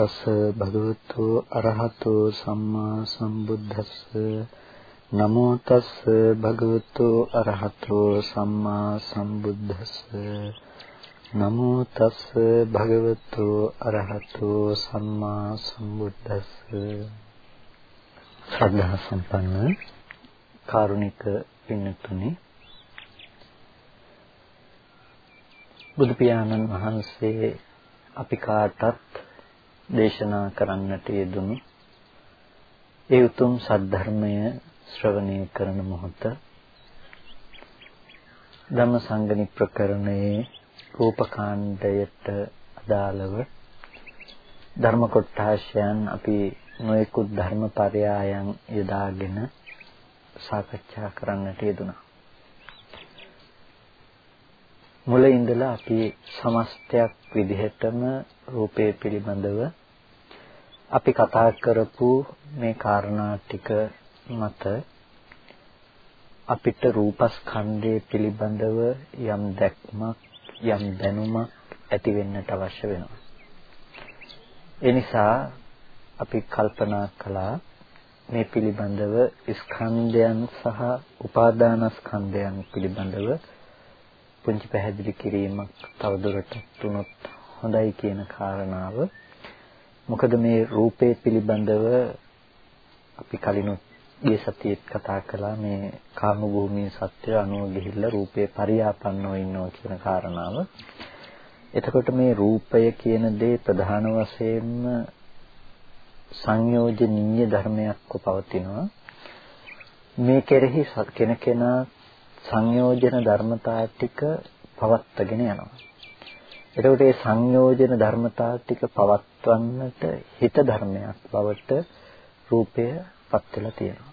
තස් භගවතු අරහතු සම්මා සම්බුද්දස්ස. නමෝ තස් භගවතු අරහතු සම්මා සම්බුද්දස්ස. නමෝ තස් භගවතු අරහතු සම්මා සම්බුද්දස්ස. ශ්‍රද්ධා සම්පන්න කාරුණික පින්තුනි බුදු පියාණන් වහන්සේ අපි කාටත් දේශනා කරන්නට යෙදුණු ඒ උතුම් සද්ධර්මය ශ්‍රවණය කරන මොහොත ධම්මසංගණි ප්‍රකරණයේ රූපකාණ්ඩයට අදාළව ධර්ම කොටාශයන් අපි නොයෙකුත් ධර්ම පරයායන් යොදාගෙන සාකච්ඡා කරන්නට යෙදුණා. මුල ඉඳලා අපි සමස්තයක් විදිහටම රූපය පිළිබඳව අපි කතා කරපු මේ කාරණා ටික මත අපිට රූපස්කන්ධය පිළිබඳව යම් දැක්මක් යම් දැනුමක් ඇති වෙන්නට අවශ්‍ය වෙනවා. ඒ නිසා අපි කල්පනා කළා මේ පිළිබඳව ස්කන්ධයන් සහ උපාදානස්කන්ධයන් පිළිබඳව පුංචි පැහැදිලි කිරීමක් තවදුරටත් තුනොත් හොඳයි කියන කාරණාව මොකද මේ රූපේ පිළිබඳව අපි කලිනුත් ගිය සතියේත් කතා කළා මේ කාම භූමියේ සත්‍ය අනුව ගිහිල්ලා රූපේ පරියාපන්නව ඉන්නවා කියන කාරණාව. එතකොට මේ රූපය කියන දේ ප්‍රධාන වශයෙන්ම සංයෝජනීය ධර්මයක්ව පවතිනවා. මේ කෙරෙහි කෙනකෙනා සංයෝජන ධර්මතා ටික පවත්වාගෙන යනවා. එතකොට මේ සංයෝජන ධර්මතා ටික පවත්වන්නට හිත ධර්මයක් බවට රූපය පත් වෙලා තියෙනවා.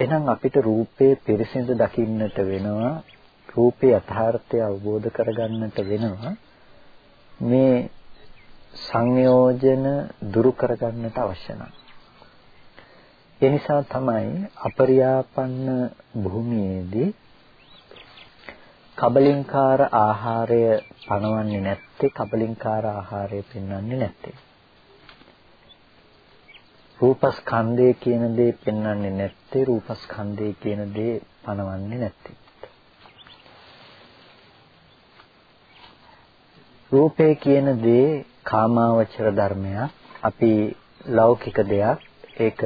එහෙනම් අපිට රූපේ පිරිසිදු දකින්නට වෙනවා රූපේ යථාර්ථය අවබෝධ කරගන්නට වෙනවා මේ සංයෝජන දුරු කරගන්නට අවශ්‍ය නම් ඒ නිසා තමයි අපරියාපන්න භූමියේදී කබලින්කාර ආහාරය පනවන්නේ නැත්තේ කබලින්කාර ආහාරය පෙන්වන්නේ නැත්තේ. රූපස්කන්ධය කියන දේ පෙන්වන්නේ නැත්තේ රූපස්කන්ධය කියන දේ පනවන්නේ නැත්තේ. රූපේ කියන දේ කාමාවචර ධර්මයක් අපි ලෞකික දෙයක් ඒක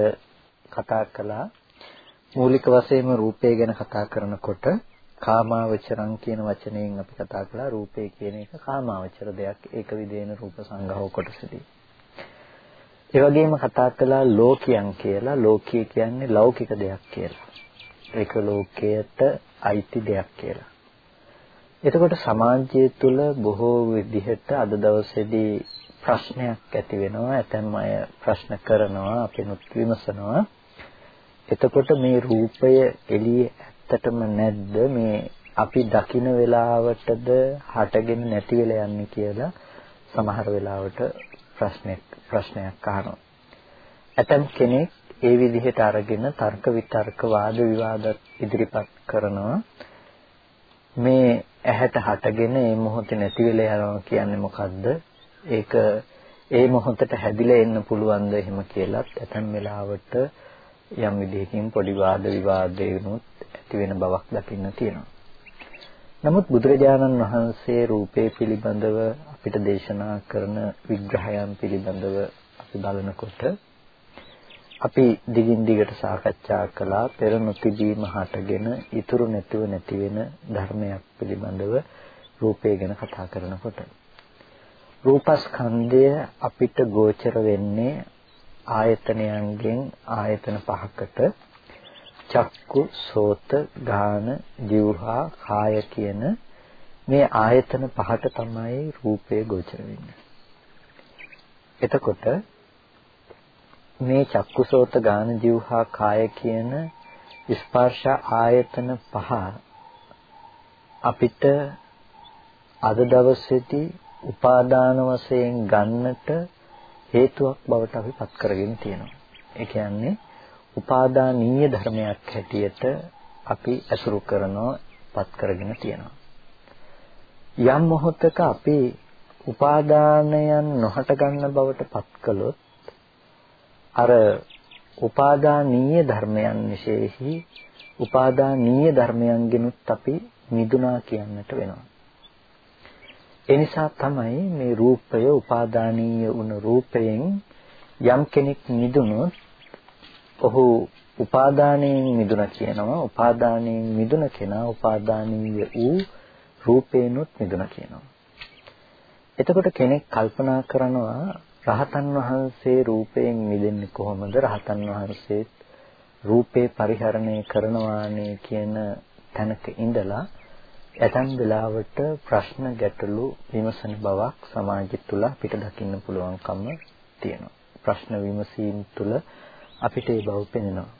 කතා කළා. මූලික වශයෙන්ම රූපය ගැන කතා කරනකොට කාමාවචරං කියන වචනයෙන් අපි කතා කළා රූපේ කියන එක කාමාවචර දෙයක් ඒක විදේන රූප සංගහව කොටසදී. ඒ වගේම කතා කළා ලෝකයන් කියලා ලෝකීය කියන්නේ ලෞකික දෙයක් කියලා. ඒක ලෝකයට අයිති දෙයක් කියලා. එතකොට සමාජය තුළ බොහෝ විදිහට අද දවසේදී ප්‍රශ්නයක් ඇති වෙනවා. ඇතැම් අය ප්‍රශ්න කරනවා, අපිනුත් විමසනවා. එතකොට මේ රූපය එළියේ ඇත්තටම නැද්ද මේ අපි දකින වෙලාවටද හටගෙන නැති වෙලා යන්නේ කියලා සමහර වෙලාවට ප්‍රශ්නයක් ප්‍රශ්නයක් අහනවා. ඇතම් කෙනෙක් ඒ විදිහට අරගෙන තර්ක විතර්ක වාද විවාද ඉදිරිපත් කරනවා. මේ ඇහැට හටගෙන ඒ මොහොතේ නැති වෙලා යනවා කියන්නේ මොකද්ද? ඒක ඒ මොහොතට හැදිලා එන්න පුළුවන්ද එහෙම කියලාත් ඇතම් වෙලාවට යම් විදිහකින් පොඩි වාද විවාද වෙනුත් ඇති වෙන බවක් දකින්න තියෙනවා. නමුත් බුදුරජාණන් වහන්සේ රූපේ පිළිබඳව අපිට දේශනා කරන විග්‍රහයන් පිළිබඳව අපි බලනකොට අපි දිගින් දිගට සාකච්ඡා කළා පෙර නොතිබීම හටගෙන ඉතුරු නැතිව නැති වෙන ධර්මයක් පිළිබඳව රූපය ගැන කතා කරනකොට රූපස්කන්ධය අපිට ගෝචර වෙන්නේ ආයතනයන්ගෙන් ආයතන පහකට චක්කු සෝත ගාන જીවහා කාය කියන මේ ආයතන පහට තමයි රූපය ගෝචර වෙන්නේ. එතකොට මේ චක්කු සෝත ගාන જીවහා කාය කියන ස්පර්ශ ආයතන පහ අපිට අද දවසේදී උපාදාන වශයෙන් ගන්නට හේතුවක් බවට අපි පත් කරගෙන තියෙනවා. ඒ කියන්නේ උපාදානීය ධර්මයක් හැටියට අපි අසුරු කරනවා පත් කරගෙන තියෙනවා. යම් මොහොතක අපි උපාදානයන් නොහට ගන්න බවට පත් කළොත් අර උපාදානීය ධර්මයන් විශේෂයි උපාදානීය ධර්මයන්ගෙනුත් අපි මිදුණා කියන්නට වෙනවා. ඒ නිසා තමයි මේ රූපය උපාදානීය වුණ රූපයෙන් යම් කෙනෙක් මිදුනොත් ඔහු උපාදානයෙන් මිදුණ කියනවා. උපාදානයෙන් මිදුණ කෙනා උපාදානීය වූ රූපේනොත් මිදුණ කියනවා. එතකොට කෙනෙක් කල්පනා කරනවා රහතන් වහන්සේ රූපයෙන් මිදෙන්නේ කොහොමද? රහතන් වහන්සේ රූපේ පරිහරණය කරනවානේ කියන තැනක ඉඳලා ඇතන් වෙලාවට ප්‍රශ්න ගැටලු විමසන බවක් සමාජය තුළ අපිට දකින්න පුළුවන්කම තියෙනවා. ප්‍රශ්න විමසීම් තුළ අපිට ඒ බව පෙනෙනවා.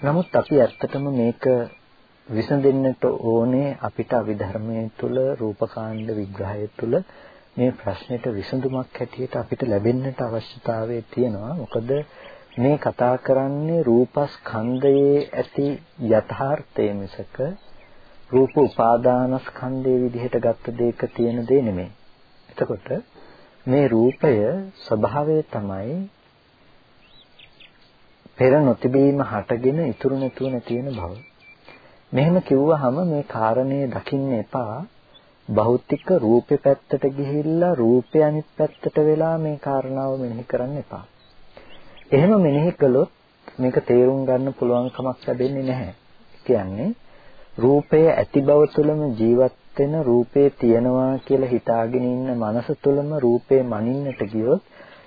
නමුත් අපි ඇත්තටම මේක විසඳෙන්නට ඕනේ අපිට අවිධර්මයේ තුල රූපකාණ්ඩ විග්‍රහය තුල මේ ප්‍රශ්නෙට විසඳුමක් හැටියට අපිට ලැබෙන්නට අවශ්‍යතාවය තියෙනවා. මොකද මේ කතා කරන්නේ රූපස්කන්ධයේ ඇති යථාර්ථය මිසක රූප උපාදානස්කන්ධයේ විදිහට ගත්ත දෙයක තියෙන දේ නෙමෙයි. එතකොට මේ රූපය ස්වභාවය තමයි පෙර නොතිබීම හටගෙන ඉතුරු නැතුව නැති වෙන බව. මෙහෙම කිව්වහම මේ කාරණේ දකින්න එපා. භෞතික රූපේ පැත්තට ගිහිල්ලා රූපය අනිත් පැත්තට වෙලා මේ කාරණාව මෙනෙහි කරන්න එපා. එහෙම මෙනෙහි කළොත් මේක තේරුම් ගන්න පුළුවන් කමක් ලැබෙන්නේ නැහැ. කියන්නේ රූපය ඇති බව තුළම ජීවත් වෙන රූපේ තියනවා කියලා හිතාගෙන ඉන්න මනස තුළම රූපේ මනින්නට ගියොත්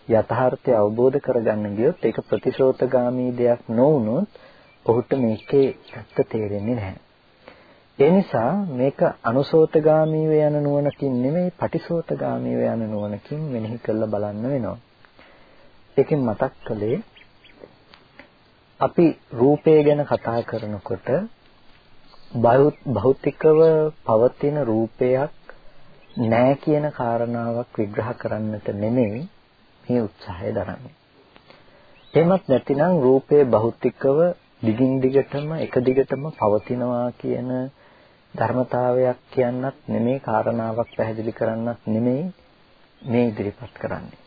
යථාර්ථය අවබෝධ කරගන්න ගියොත් ඒක ප්‍රතිශෝතගාමී දෙයක් නොවුනොත් ඔහුට මේකේ ඇත්ත තේරෙන්නේ නැහැ. ඒ නිසා මේක අනුසෝතගාමීව යන නුවණකින් නෙමෙයි පටිසෝතගාමීව යන නුවණකින් මෙනෙහි කරලා බලන්න වෙනවා. ඒකෙන් මතක් කළේ අපි රූපය ගැන කතා කරනකොට භෞතිකව පවතින රූපයක් නෑ කියන කාරණාවක් විග්‍රහ කරන්නට නෙමෙයි මේ උත්සාහය දරන්නේ. එහෙමත් නැතිනම් රූපේ භෞතිකව දිගින් දිගටම එක දිගටම පවතිනවා කියන ධර්මතාවයක් කියන්නත් නෙමෙයි කාරණාවක් පැහැදිලි කරන්නත් නෙමෙයි මේ ඉදිරිපත් කරන්නේ.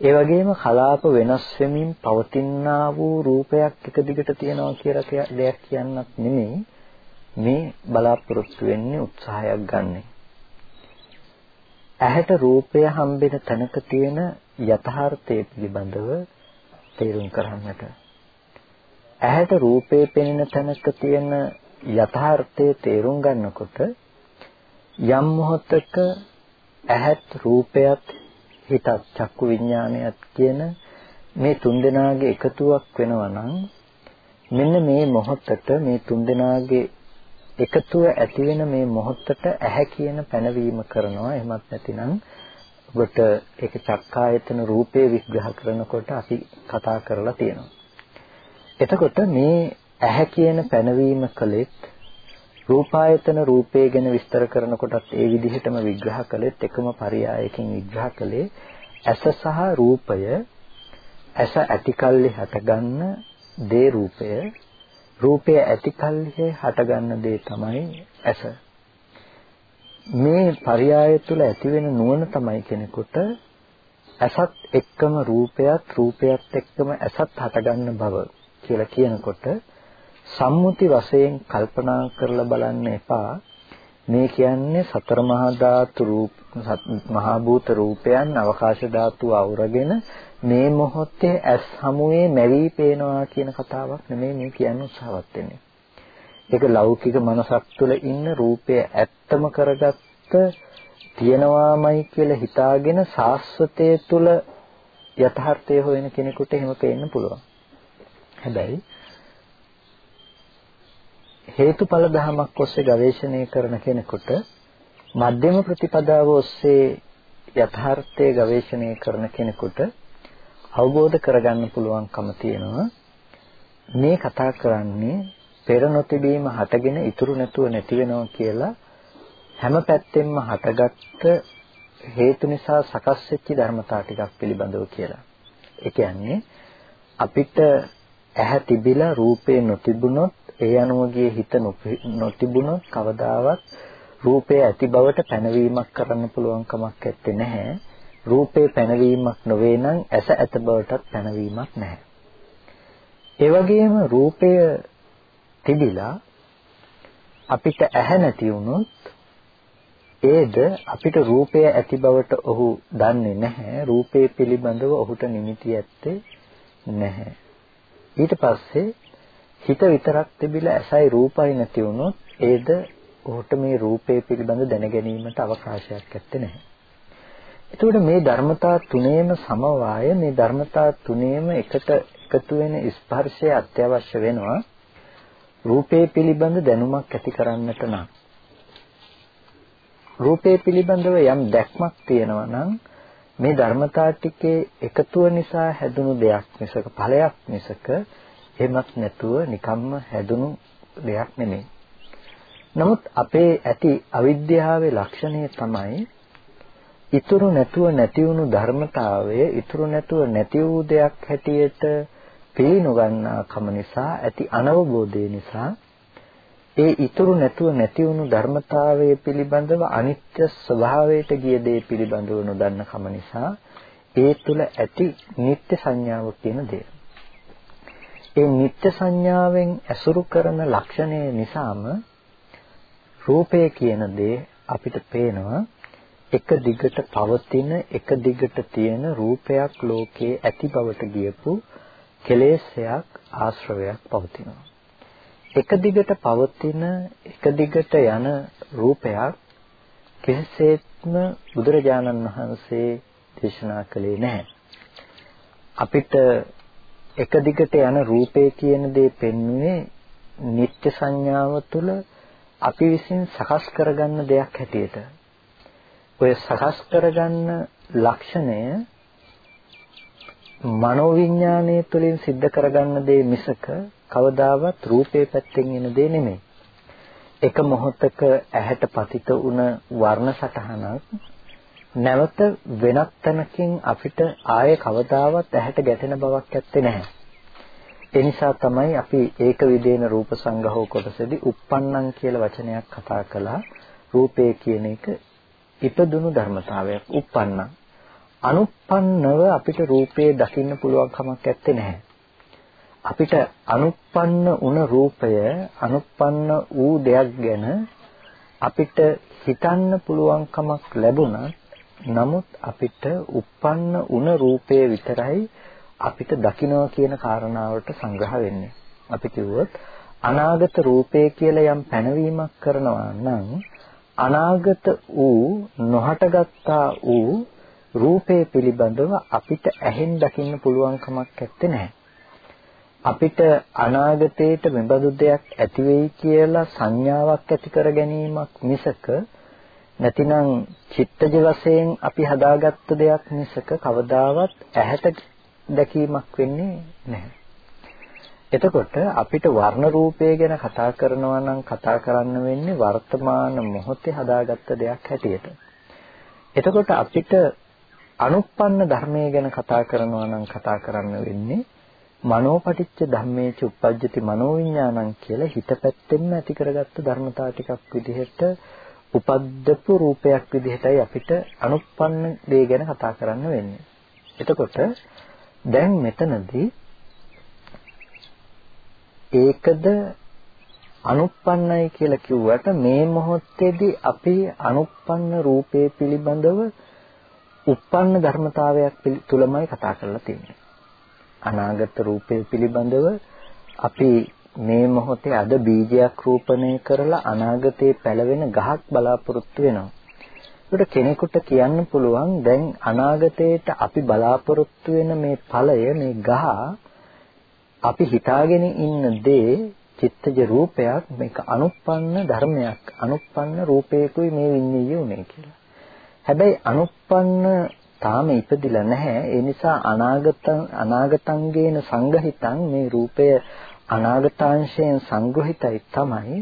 ඒ වගේම කලාප වෙනස් වෙමින් පවතිනා වූ රූපයක් එක දිගට තියනවා කියලා දෙයක් කියන්නත් නෙමෙයි මේ බලාපොරොත්තු වෙන්නේ උත්සාහයක් ගන්නෙ. ඇහැට රූපය හම්බෙන තැනක තියෙන යථාර්ථය පිළිබඳව තේරුම් කරන්නට. ඇහැට රූපේ පෙනෙන තැනක තියෙන යථාර්ථය තේරුම් ගන්නකොට යම් මොහොතක ඇහත් රූපයත් හිතත් චක්කු විඥානයත් කියන මේ තුන්දෙනාගේ එකතුවක් වෙනවා නම් මෙන්න මේ මොහොතට මේ තුන්දෙනාගේ එකතුව ඇති වෙන මේ මොහොතට ඇහැ කියන පැනවීම කරනවා එහෙමත් නැතිනම් ඔබට ඒක චක්කායතන රූපේ විග්‍රහ කරනකොට අපි කතා කරලා තියෙනවා එතකොට මේ ඇහැ කියන පැනවීම කළෙත් රූපායතන රූපේ ගැන විස්තර කරනකොටත් ඒ විදිහටම විග්‍රහ කළෙත් එකම පරයයකින් විග්‍රහ කළේ ඇස සහ රූපය ඇස ඇතිකල්ලි හටගන්න දේ රූපය රූපය ඇතිකල්හි හටගන්න දේ තමයි ඇස. මේ පරයය තුල ඇතිවෙන නුවණ තමයි කෙනෙකුට ඇසත් එක්කම රූපයත් රූපයත් එක්කම ඇසත් හටගන්න බව කියලා කියනකොට සම්මුති වශයෙන් කල්පනා කරලා බලන්න එපා මේ කියන්නේ සතර මහා ධාතු රූප මහා භූත රූපයන් අවකාශ ධාතු අවරගෙන මේ මොහොතේ ඇස් හමුවේ මැවි පේනවා කියන කතාවක් නෙමෙයි මේ කියන්න උත්සාහවත් වෙන්නේ. ඒක ලෞකික මනසක් තුළ ඉන්න රූපය ඇත්තම කරගත්ත තියනවාමයි කියලා හිතාගෙන සාස්වතයේ තුල යථාර්ථය හොයන කෙනෙකුට එහෙම පේන්න පුළුවන්. හැබැයි හේතුඵල ධමයක් ඔස්සේ ගවේෂණය කරන කෙනෙකුට මධ්‍යම ප්‍රතිපදාව ඔස්සේ යථාර්ථය ගවේෂණය කරන කෙනෙකුට අවබෝධ කරගන්න පුළුවන්කම තියෙනවා මේ කතා කරන්නේ පෙර නොතිබීම හටගෙන ඉතුරු නැතුව නැති වෙනවා කියලා හැම පැත්තෙම හටගත්ත හේතු නිසා සකස් වෙච්ච ධර්මතා ටිකක් පිළිබඳව කියලා. ඒ කියන්නේ අපිට ඇහැ තිබිලා රූපේ නොතිබුණොත් ඒ අනුවගේ හිත නොතිබුණොත් කවදාවත් රූපේ ඇති බවට පැනවීමක් කරන්න පුළුවන් කමක් නැත්තේ නැහැ. රූපේ පැනවීමක් නොවේ නම් ඇස ඇත බවටත් පැනවීමක් නැහැ. ඒ වගේම රූපය තිබිලා අපිට ඇහැ නැති වුණොත් ඒද අපිට රූපය ඇති බවට ඔහු දන්නේ නැහැ. රූපේ පිළිබඳව ඔහුට නිමිති ඇත්තේ නැහැ. ඊට පස්සේ හිත විතරක් තිබිලා ඇසයි රූපයි නැති වුණොත් ඒද ඔහුට මේ රූපේ පිළිබඳ දැනගැනීමට අවකාශයක් ඇත්තේ නැහැ. එතකොට මේ ධර්මතා තුනේම සමவாய මේ ධර්මතා තුනේම එකට එකතු වෙන ස්පර්ශය අත්‍යවශ්‍ය වෙනවා. රූපේ පිළිබඳ දැනුමක් ඇති කරන්නට නම් රූපේ පිළිබඳව යම් දැක්මක් තියෙනවා නම් මේ ධර්මතා ටිකේ එකතුව නිසා හැදුණු දෙයක් මිසක ඵලයක් මිසක එහෙමත් නැතුව නිකම්ම හැදුණු දෙයක් නෙමෙයි. නමුත් අපේ ඇති අවිද්‍යාවේ ලක්ෂණය තමයි ඉතුරු නැතුව නැති වුණු ධර්මතාවය ඉතුරු නැතුව නැති වූ දෙයක් හැටියට පිළිනොගන්නා කම නිසා ඇති අනවබෝධය නිසා ඒ ඉතුරු නැතුව නැති වුණු ධර්මතාවය පිළිබඳව අනිත්‍ය ස්වභාවයට ගිය දේ පිළිබඳව නොදන්න කම නිසා ඒ තුල ඇති නිත්‍ය සංඥාව කියන දේ. ඒ නිත්‍ය සංඥාවෙන් ඇසුරු කරන ලක්ෂණය නිසාම රූපය කියන දේ අපිට පේනවා එක දිගට පවතින එක දිගට තියෙන රූපයක් ලෝකයේ ඇති බවට ගියපු කෙලෙසයක් ආශ්‍රවයක් පවතිනවා. එක දිගට පවතින එක දිගට යන රූපයක් කිසිසේත්ම බුදුරජාණන් වහන්සේ දේශනා කළේ නැහැ. අපිට එක දිගට යන රූපේ කියන දේ පෙන්වුවේ නිත්‍ය සංඥාව තුළ අපි විසින් සකස් කරගන්න දෙයක් හැටියට. ඔය සකස් කරගන්න ලක්ෂණය මනෝවිඤ්ඤාණය තුළින් සිද්ධ කරගන්න දේ මිසක කවදාවත් රූපේ පැත්තෙන් එන දේ නෙමෙයි. එක මොහොතක ඇහැට පතිත වුණ වර්ණ සටහනක් නැවත වෙනත් තැනකින් අපිට ආයේ කවදාවත් ඇහැට ගැටෙන බවක් ඇත්තේ නැහැ. ඒ නිසා තමයි අපි ඒක විදේන රූප සංගහව කොටසදී uppannam කියලා වචනයක් කතා කළා. රූපේ කියන එක ඉපදුණු ධර්මතාවයක් uppannam. අනුප්පන්නව අපිට රූපේ දකින්න පුළුවන් කමක් නැත්තේ නැහැ. අපිට අනුප්පන්න වුණ රූපය අනුප්පන්න වූ දෙයක් ගැන අපිට හිතන්න පුළුවන් කමක් ලැබුණත් නමුත් අපිට uppන්න වුණ රූපය විතරයි අපිට දකිනවා කියන කාරණාවට සංග්‍රහ වෙන්නේ. අපි කිව්වොත් අනාගත රූපය කියලා යම් පැනවීමක් කරනවා නම් අනාගත වූ නොහටගත්තා වූ රූපය පිළිබඳව අපිට ඇහෙන් දකින්න පුළුවන් කමක් නැත්තේ. අපිට අනාගතයේට මෙබඳු දෙයක් ඇති වෙයි කියලා සංඥාවක් ඇති කර ගැනීමක් මිසක නැතිනම් චිත්තජ වශයෙන් අපි හදාගත්ත දෙයක් මිසක කවදාවත් ඇහැට දැකීමක් වෙන්නේ නැහැ. එතකොට අපිට වර්ණ රූපය ගැන කතා කරනවා නම් කතා කරන්න වෙන්නේ වර්තමාන මොහොතේ හදාගත්ත දෙයක් හැටියට. එතකොට අපිට අනුප්පන්න ධර්මය ගැන කතා කරනවා නම් කතා කරන්න වෙන්නේ මනෝපටිච්ච ධම්මේච උප්පජ්ජති මනෝවිඤ්ඤාණං කියලා හිත පැත්තෙන්ම ඇති කරගත්ත ධර්මතා ටිකක් විදිහට උපද්දපු රූපයක් විදිහටයි අපිට අනුප්පන්න දේ ගැන කතා කරන්න වෙන්නේ. එතකොට දැන් මෙතනදී ඒකද අනුප්පන්නයි කියලා කිව්වට මේ මොහොතේදී අපි අනුප්පන්න රූපේ පිළිබඳව උප්පන්න ධර්මතාවයක් තුලමයි කතා කරලා තියෙන්නේ. අනාගත රූපය පිළිබඳව අපි මේ මොහොතේ අද බීජයක් රූපණය කරලා අනාගතේ පැලවෙන ගහක් බලාපොරොත්තු වෙනවා. ඒකට කෙනෙකුට කියන්න පුළුවන් දැන් අනාගතේට අපි බලාපොරොත්තු වෙන මේ ඵලය මේ ගහ අපි හිතාගෙන ඉන්න දේ චිත්තජ රූපයක් මේක අනුප්පන්න ධර්මයක් අනුප්පන්න රූපයකුයි මේ විඤ්ඤාණය උනේ කියලා. හැබැයි අනුප්පන්න තාම ඉපදිලා නැහැ. ඒ නිසා අනාගත අනාගතංගේන සංගහිතං මේ රූපය අනාගතාංශයෙන් සංග්‍රහිතයි තමයි.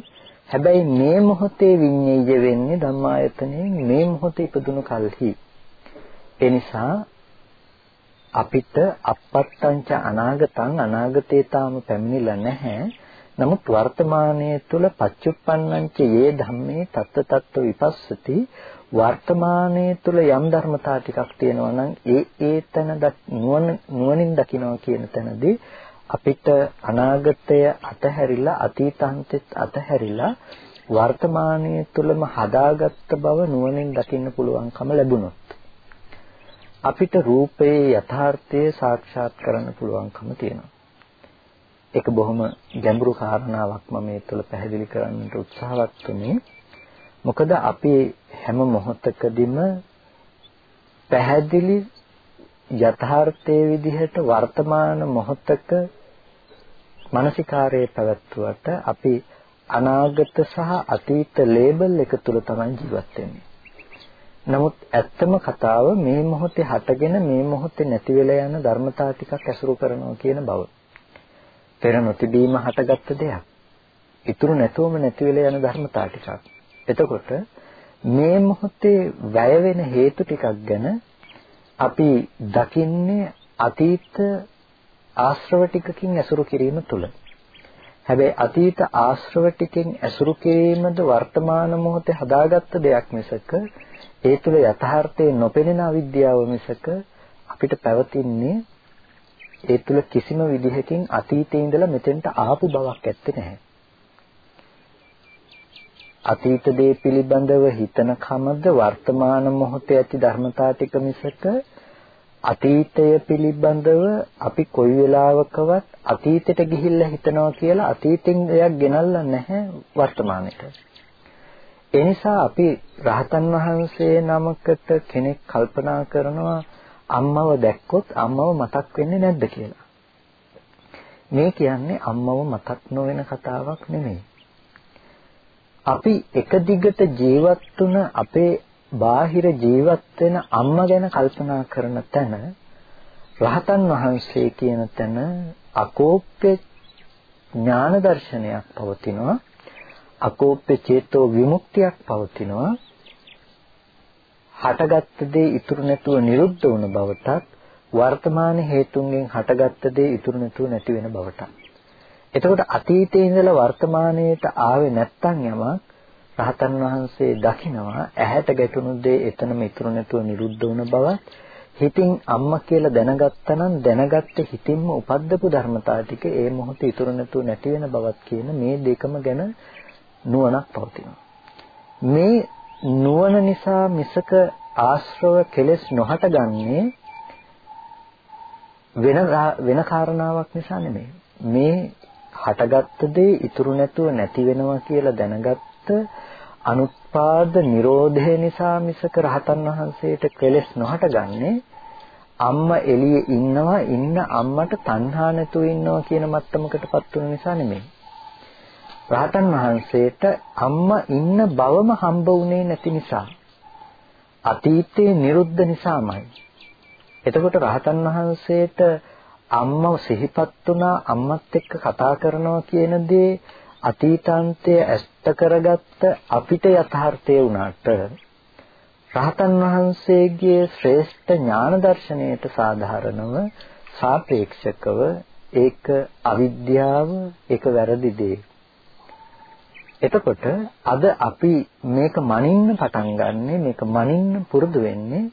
හැබැයි මේ මොහොතේ විඤ්ඤාය වෙන්නේ ධම්මායතනේ මේ මොහොතේ ඉපදුණු කල්හි. ඒ නිසා අපිට අපත්තංච අනාගතං අනාගතේ තාම පැමිණිලා නැහැ. නමුත් වර්තමානයේ තුල පච්චුප්පන්නංච යේ ධම්මේ තත්ත තත්ත්ව විපස්සති වර්තමානයේ තුල යම් ධර්මතා ටිකක් තියෙනවා නම් ඒ ඒ තැන නුවණින් දකිනවා කියන තැනදී අපිට අනාගතය අතහැරිලා අතීතාන්තෙත් අතහැරිලා වර්තමානයේ තුලම හදාගත්ත බව නුවණින් දකින්න පුළුවන්කම ලැබුණොත් අපිට රූපයේ යථාර්ථය සාක්ෂාත් කරන්න පුළුවන්කම තියෙනවා. ඒක බොහොම ගැඹුරු කාරණාවක් මම මේ තුළ පැහැදිලි කරන්නට උත්සාහවත් වුණේ. මොකද අපි හැම මොහොතකදීම පැහැදිලි යථාර්ථයේ විදිහට වර්තමාන මොහොතක මානසිකාරයේ පැවැත්වුවට අපි අනාගත සහ අතීත ලේබල් එක තුල තමයි ජීවත් වෙන්නේ. නමුත් ඇත්තම කතාව මේ මොහොතේ හටගෙන මේ මොහොතේ නැති වෙලා යන ධර්මතා ටිකක් ඇසුරු කරනවා කියන බව. පෙර නොතිබීම හටගත්ත දෙයක්. ඉතුරු නැතුවම නැති වෙලා යන ධර්මතා ටිකක්. එතකොට මේ මොහොතේ වැය වෙන හේතු ටිකක් ගැන අපි දකින්නේ අතීත ආශ්‍රව ටිකකින් ඇසුරු කිරීම තුළ. හැබැයි අතීත ආශ්‍රව ටිකෙන් ඇසුරු කිරීමද වර්තමාන මොහොතේ හදාගත්ත දෙයක් මිසක ඒ තුළ යථාර්ථයේ නොපෙනෙන අවිද්‍යාව මිසක අපිට පැවතින්නේ ඒ තුළ කිසිම විදිහකින් අතීතයේ ඉඳලා මෙතෙන්ට ආපු බවක් ඇත්තේ නැහැ. අතීත දේ පිළිබඳව හිතන කමද වර්තමාන මොහොතේ ඇති ධර්මතා ටික මිසක අතීතය පිළිබඳව අපි කොයි වෙලාවකවත් අතීතයට ගිහිල්ලා හිතනවා කියලා අතීතෙන් දෙයක් ගෙනල්ලා නැහැ වර්තමානයට. ඒ නිසා අපි රහතන් වහන්සේ නමකට කෙනෙක් කල්පනා කරනවා අම්මව දැක්කොත් අම්මව මතක් වෙන්නේ නැද්ද කියලා. මේ කියන්නේ අම්මව මතක් නොවන කතාවක් නෙමෙයි. අපි එක දිගට ජීවත් වුණ අපේ බාහිර ජීවත් වෙන අම්මා ගැන කල්පනා කරන තැන රහතන් වහන්සේ කියන තැන අකෝප්‍ය ඥාන දර්ශනයක් පවතිනවා. අකෝප්‍ය චේතෝ විමුක්තියක් පවතිනවා. හටගත්ත දේ ඉතුරු නැතුව නිරුද්ධ වුණ බවටත් වර්තමාන හේතුන්ගෙන් හටගත්ත දේ ඉතුරු නැතුව නැති වෙන බවටත්. එතකොට අතීතයේ ඉඳලා වර්තමානයට ආවේ නැත්තම් යමක් රහතන් වහන්සේ දකිනවා ඇහැට ගැටුණු දේ එතනම ඉතුරු නැතුව නිරුද්ධ වුණ බවත් හිතින් අම්මා කියලා දැනගත්තා නම් දැනගත්ත හිතින්ම උපද්දපු ධර්මතා ටික ඒ මොහොතේ ඉතුරු නැතුව නැති වෙන බවත් කියන මේ දෙකම ගැන නුවණක් පවතිනවා. මේ නුවණ නිසා මිසක ආශ්‍රව කෙලෙස් නොහටගන්නේ වෙන වෙන කාරණාවක් නිසා නෙමෙයි. මේ හටගත්ත දේ ඉතුරු නැතුව නැති වෙනවා කියලා දැනගත්ත අනුත්පාද නිරෝධය නිසා මිසක රහතන් වහන්සේට කෙලෙස් නොහටගන්නේ අම්මා එළියේ ඉන්නවා ඉන්න අම්මට තණ්හා නැතුව ඉන්නවා කියන මත්තමකටපත් වෙන නිසා නෙමෙයි. රහතන් වහන්සේට අම්මා ඉන්න බවම හම්බ වුණේ නැති නිසා අතීතේ නිරුද්ධ නිසාමයි. එතකොට රහතන් වහන්සේට අම්මව සිහිපත් වුණා අම්මත් එක්ක කතා කරනවා කියන දේ අතීතාන්තය ඇස්ත කරගත්ත අපිට යථාර්ථය වුණාට රහතන් වහන්සේගේ ශ්‍රේෂ්ඨ ඥාන දර්ශනයට සාධාරණව සාපේක්ෂකව ඒක අවිද්‍යාව ඒක වැරදි දෙයක්. එතකොට අද අපි මේක මනින්න පටන් ගන්නෙ මේක මනින්න පුරුදු වෙන්නේ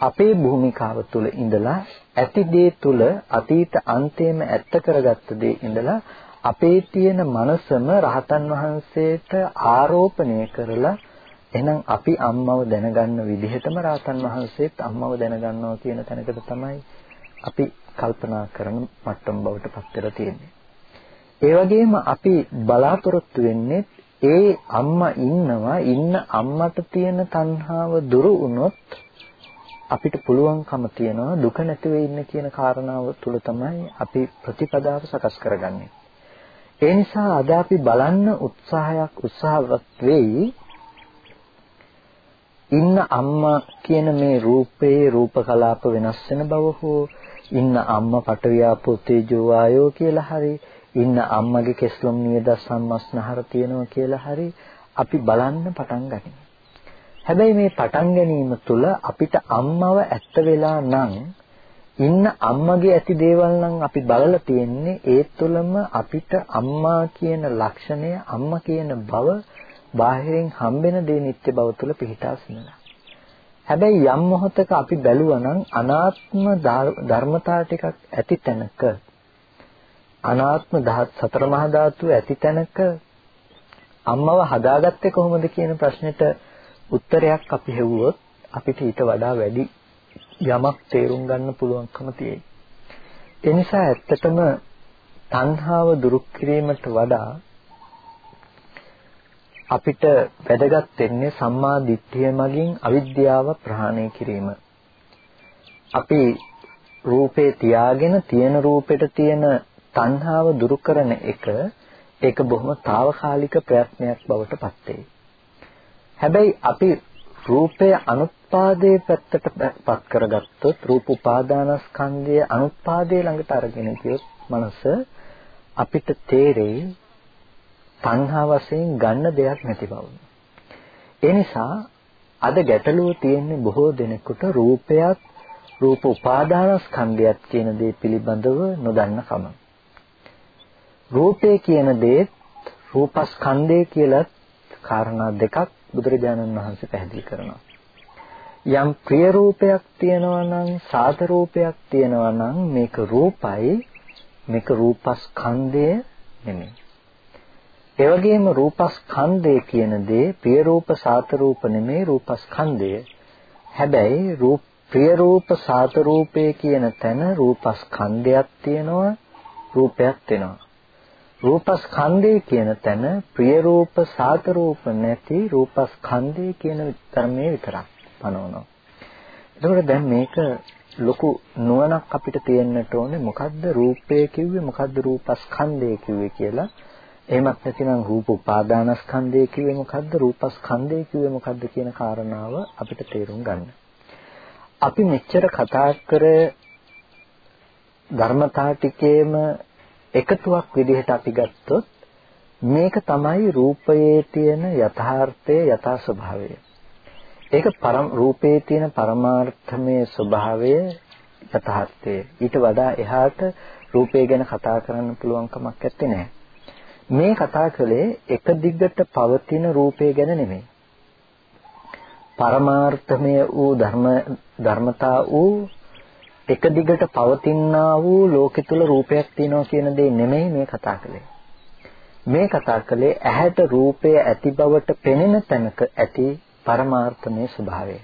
අපේ භූමිකාව තුළ ඉඳලා ඇති දේ තුළ අතීත අන්තයේම ඇත්ත කරගත්ත දේ ඉඳලා අපේ තියෙන මනසම රහතන් වහන්සේට ආරෝපණය කරලා එහෙනම් අපි අම්මව දැනගන්න විදිහටම රහතන් වහන්සේත් අම්මව දැනගන්නවා කියන තැනකට තමයි අපි කල්පනා කරන මට්ටම් බවට පත් වෙලා තියෙන්නේ. ඒ වගේම අපි බලාපොරොත්තු වෙන්නේ ඒ අම්මා ඉන්නවා ඉන්න අම්මට තියෙන තණ්හාව දුරු වුණොත් අපිට පුළුවන්කම තියනවා දුක නැතිව ඉන්න කියන කාරණාව තුල තමයි අපි ප්‍රතිපදාව සකස් කරගන්නේ. ඒ නිසා අද අපි බලන්න උත්සාහයක් උත්සාහවත් වෙයි ඉන්න අම්මා කියන මේ රූපේ රූප කලාප වෙනස් වෙන බව හෝ ඉන්න අම්මා පටවියාපෝ තේජෝ වායෝ කියලා හරි ඉන්න අම්මගේ කෙස්ලොම් නියද සම්මස්නහර තියෙනවා කියලා හරි අපි බලන්න පටන් ගනිමු. හැබැයි මේ පටන් ගැනීම තුළ අපිට අම්මව ඇත්ත වෙලා නම් ඉන්න අම්මගේ ඇති දේවල් නම් අපි බලලා තියෙන්නේ ඒ තුළම අපිට අම්මා කියන ලක්ෂණය අම්මා කියන බව බාහිරින් හම්බෙන දේ නිත්‍ය බව තුළ පිහිටා සිනලා. හැබැයි යම් මොහොතක අපි බැලුවා නම් අනාත්ම ධර්මතා ටිකක් ඇති තැනක අනාත්ම සතර මහා ධාතු ඇති තැනක අම්මව හදාගත්තේ කොහොමද කියන ප්‍රශ්නෙට උත්තරයක් අපි හෙව්වොත් අපිට ඊට වඩා වැඩි යමක් තේරුම් ගන්න පුළුවන්කම තියෙයි. ඒ නිසා ඇත්තටම තණ්හාව දුරු කිරීමට වඩා අපිට වැදගත් වෙන්නේ සම්මා දිට්ඨිය මගින් අවිද්‍යාව ප්‍රහාණය කිරීම. අපි රූපේ තියාගෙන තියෙන රූපෙට තියෙන තණ්හාව දුරු කරන එක ඒක බොහොම తాවකාලික ප්‍රයත්නයක් බවට පත් වෙයි. හැබැයි අපි රූපය අනුත්පාදයේ පැත්තට පත් කරගත්තොත් රූප උපාදානස්කන්ධය අනුත්පාදයේ ළඟට අරගෙන ගියොත් මනස අපිට තේරෙයි තණ්හා වශයෙන් ගන්න දෙයක් නැති බව. ඒ නිසා අද ගැටලුව තියෙන්නේ බොහෝ දෙනෙකුට රූපයක් රූප උපාදානස්කන්ධයක් කියන දේ පිළිබඳව නොදන්න කම. රූපය කියන දේ රූපස්කන්ධය කියලා කාරණා දෙකක් බුදුරජාණන් වහන්සේ පැහැදිලි කරනවා. යම් ප්‍රිය රූපයක් තියෙනවා නම් සාත රූපයක් තියෙනවා නම් මේක රූපයි මේක රූපස්කන්ධය නෙමෙයි. ඒ වගේම රූපස්කන්ධය කියන දේ ප්‍රිය රූප සාත රූප නෙමෙයි රූපස්කන්ධය. හැබැයි රූප ප්‍රිය රූප සාත රූපේ කියන තැන රූපස්කන්ධයක් තියෙනවා රූපයක් වෙනවා. රූපස්කන්ධය කියන තැන ප්‍රිය රූප සාත රූප නැති රූපස්කන්ධය කියන ධර්මයේ විතරක් පනවනවා. එතකොට දැන් මේක ලොකු නුවණක් අපිට තියෙන්නට ඕනේ මොකද්ද රූපය කිව්වේ මොකද්ද රූපස්කන්ධය කිව්වේ කියලා එහෙමත් නැතිනම් රූප උපාදානස්කන්ධය කිව්වේ මොකද්ද? රූපස්කන්ධය කිව්වේ මොකද්ද කියන කාරණාව අපිට තේරුම් ගන්න. අපි මෙච්චර කතා කර ධර්මතා ටිකේම එකතුවක් විදිහට අපි ගත්තොත් මේක තමයි රූපයේ තියෙන යථාර්ථයේ යථා ස්වභාවය. ඒක පරම රූපයේ තියෙන පරමාර්ථමය ස්වභාවය යථාර්ථය. ඊට වඩා එහාට රූපය ගැන කතා කරන්න පුළුවන් කමක් නැත්තේ. මේ කතා කළේ එක දිගට පවතින රූපය ගැන නෙමෙයි. පරමාර්ථමය වූ ධර්ම ධර්මතා වූ එක දිගට පවතිනා වූ ලෝකෙ තුල රූපයක් තියෙනවා කියන දේ නෙමෙයි මේ කතා කළේ. මේ කතා කළේ ඇහැට රූපය ඇති බවට පෙනෙන තැනක ඇති පරමාර්ථමය ස්වභාවය.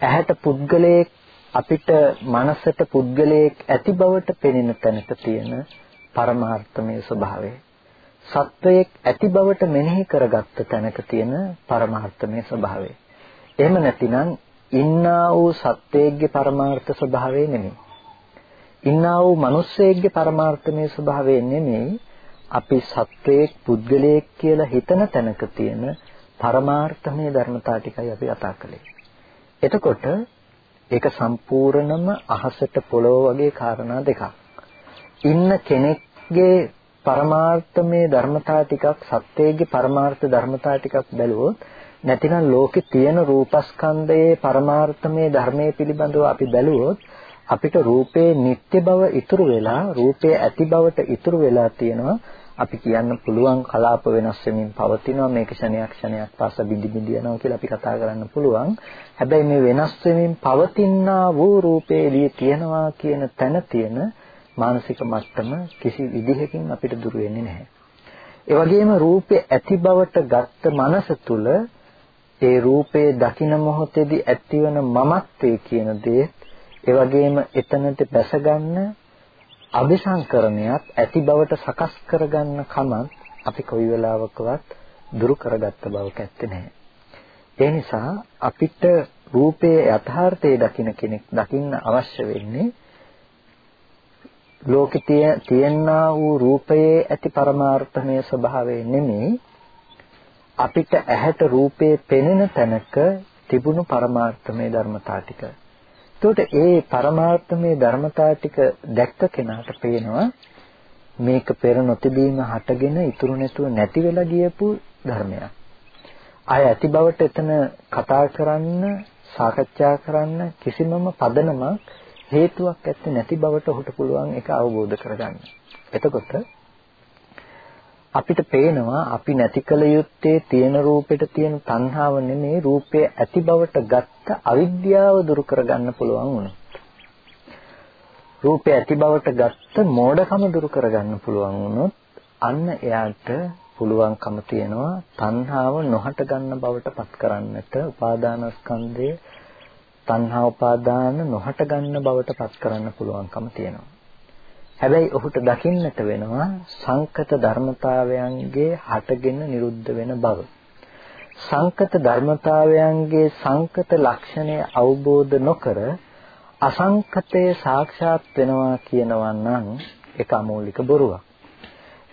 ඇහැට පුද්ගලයෙක් අපිට මනසට පුද්ගලයෙක් ඇති බවට පෙනෙන තැනක තියෙන පරමාර්ථමය ස්වභාවය. සත්වයක් ඇති බවට මෙනෙහි කරගත්ත තැනක තියෙන පරමාර්ථමය ස්වභාවය. එහෙම නැතිනම් ඉන්නා වූ සත්වයේගේ පරමාර්ථ ස්වභාවය නෙමෙයි. ඉන්නා වූ මිනිස්සෙක්ගේ පරමාර්ථමය ස්වභාවය නෙමෙයි. අපි සත්වයක් පුද්ගලයෙක් කියලා හිතන තැනක තියෙන පරමාර්ථමය ධර්මතා ටිකයි අපි කතා කළේ. එතකොට ඒක සම්පූර්ණම අහසට පොළොව වගේ කාරණා දෙකක්. ඉන්න කෙනෙක්ගේ පරමාර්ථමේ ධර්මතා ටිකක් සත්‍යයේ පරමාර්ථ ධර්මතා ටිකක් බැලුවොත් නැතිනම් ලෝකේ තියෙන රූපස්කන්ධයේ පරමාර්ථමේ ධර්මයේ පිළිබඳව අපි බැලුවොත් අපිට රූපේ නිත්‍ය බව ඉතුරු වෙලා රූපේ ඇති බවට ඉතුරු වෙලා තියෙනවා. අපි කියන්න පුළුවන් කලාප වෙනස් වෙමින් පවතිනවා. මේක ක්ෂණයක් ක්ෂණයක් පාස බිඳි බිඳි යනවා කියලා අපි කතා කරන්න පුළුවන්. හැබැයි මේ වෙනස් වෙමින් පවතිනා වූ රූපේ එළිය තියෙනවා කියන තැන තියෙන මානසික මට්ටම කිසි විදිහකින් අපිට දුර වෙන්නේ නැහැ. ඒ වගේම රූපේ ඇති බවට ගත්ත මනස තුල ඒ රූපේ දකින මොහොතේදී ඇතිවන මමත්වයේ කියන දේ ඒ වගේම එතනට බැසගන්න අபிසංකරණයක් ඇති බවට සකස් කරගන්න කමක් අපි කොයි වෙලාවකවත් දුරු කරගත්ත බවක ඇත්තේ නැහැ. ඒ නිසා අපිට රූපයේ යථාර්ථය දකින කෙනෙක් දකින්න අවශ්‍ය වෙන්නේ ලෝකේ තියෙනා වූ රූපයේ ඇති පරමාර්ථමය ස්වභාවය නෙමෙයි අපිට ඇහැට රූපේ පෙනෙන තැනක තිබුණු පරමාර්ථමය ධර්මතා ටික. එතකොට ඒ පරමාර්ථමය ධර්මතා ටික දැක්ක කෙනාට පේනවා මේක පෙර නොතිබීම හටගෙන ඉතුරු නැතුව නැති වෙලා ගියපු ධර්මයක්. ආය ඇති බවට එතන කතා කරන්න සාකච්ඡා කරන්න කිසිමම පදනමක් හේතුවක් ඇත්තේ නැති බවට ඔහුට පුළුවන් ඒක අවබෝධ කරගන්න. එතකොට අපිට පේනවා අපි නැති කල යුත්තේ තියෙන රූපෙට තියෙන තණ්හාව නෙමේ රූපය ඇති බවට ගත්ත අවිද්‍යාව දුරු කරගන්න පුළුවන් වුණා. රූපය ඇති බවට ගත්ත මෝඩකම දුරු කරගන්න පුළුවන් වුණොත් අන්න එයාට පුළුවන්කම තියෙනවා තණ්හාව නොහට ගන්න බවට පත් කරන්නට උපාදානස්කන්ධය තණ්හා උපාදාන නොහට ගන්න බවට පත් කරන්න පුළුවන්කම තියෙනවා. හැබැයි ඔහුට දකින්නට වෙනවා සංකත ධර්මතාවයන්ගේ හටගෙන නිරුද්ධ වෙන බව. සංකත ධර්මතාවයන්ගේ සංකත ලක්ෂණය අවබෝධ නොකර අසංකතයේ සාක්ෂාත් වෙනවා කියනවා නම් ඒක අමූලික බොරුවක්.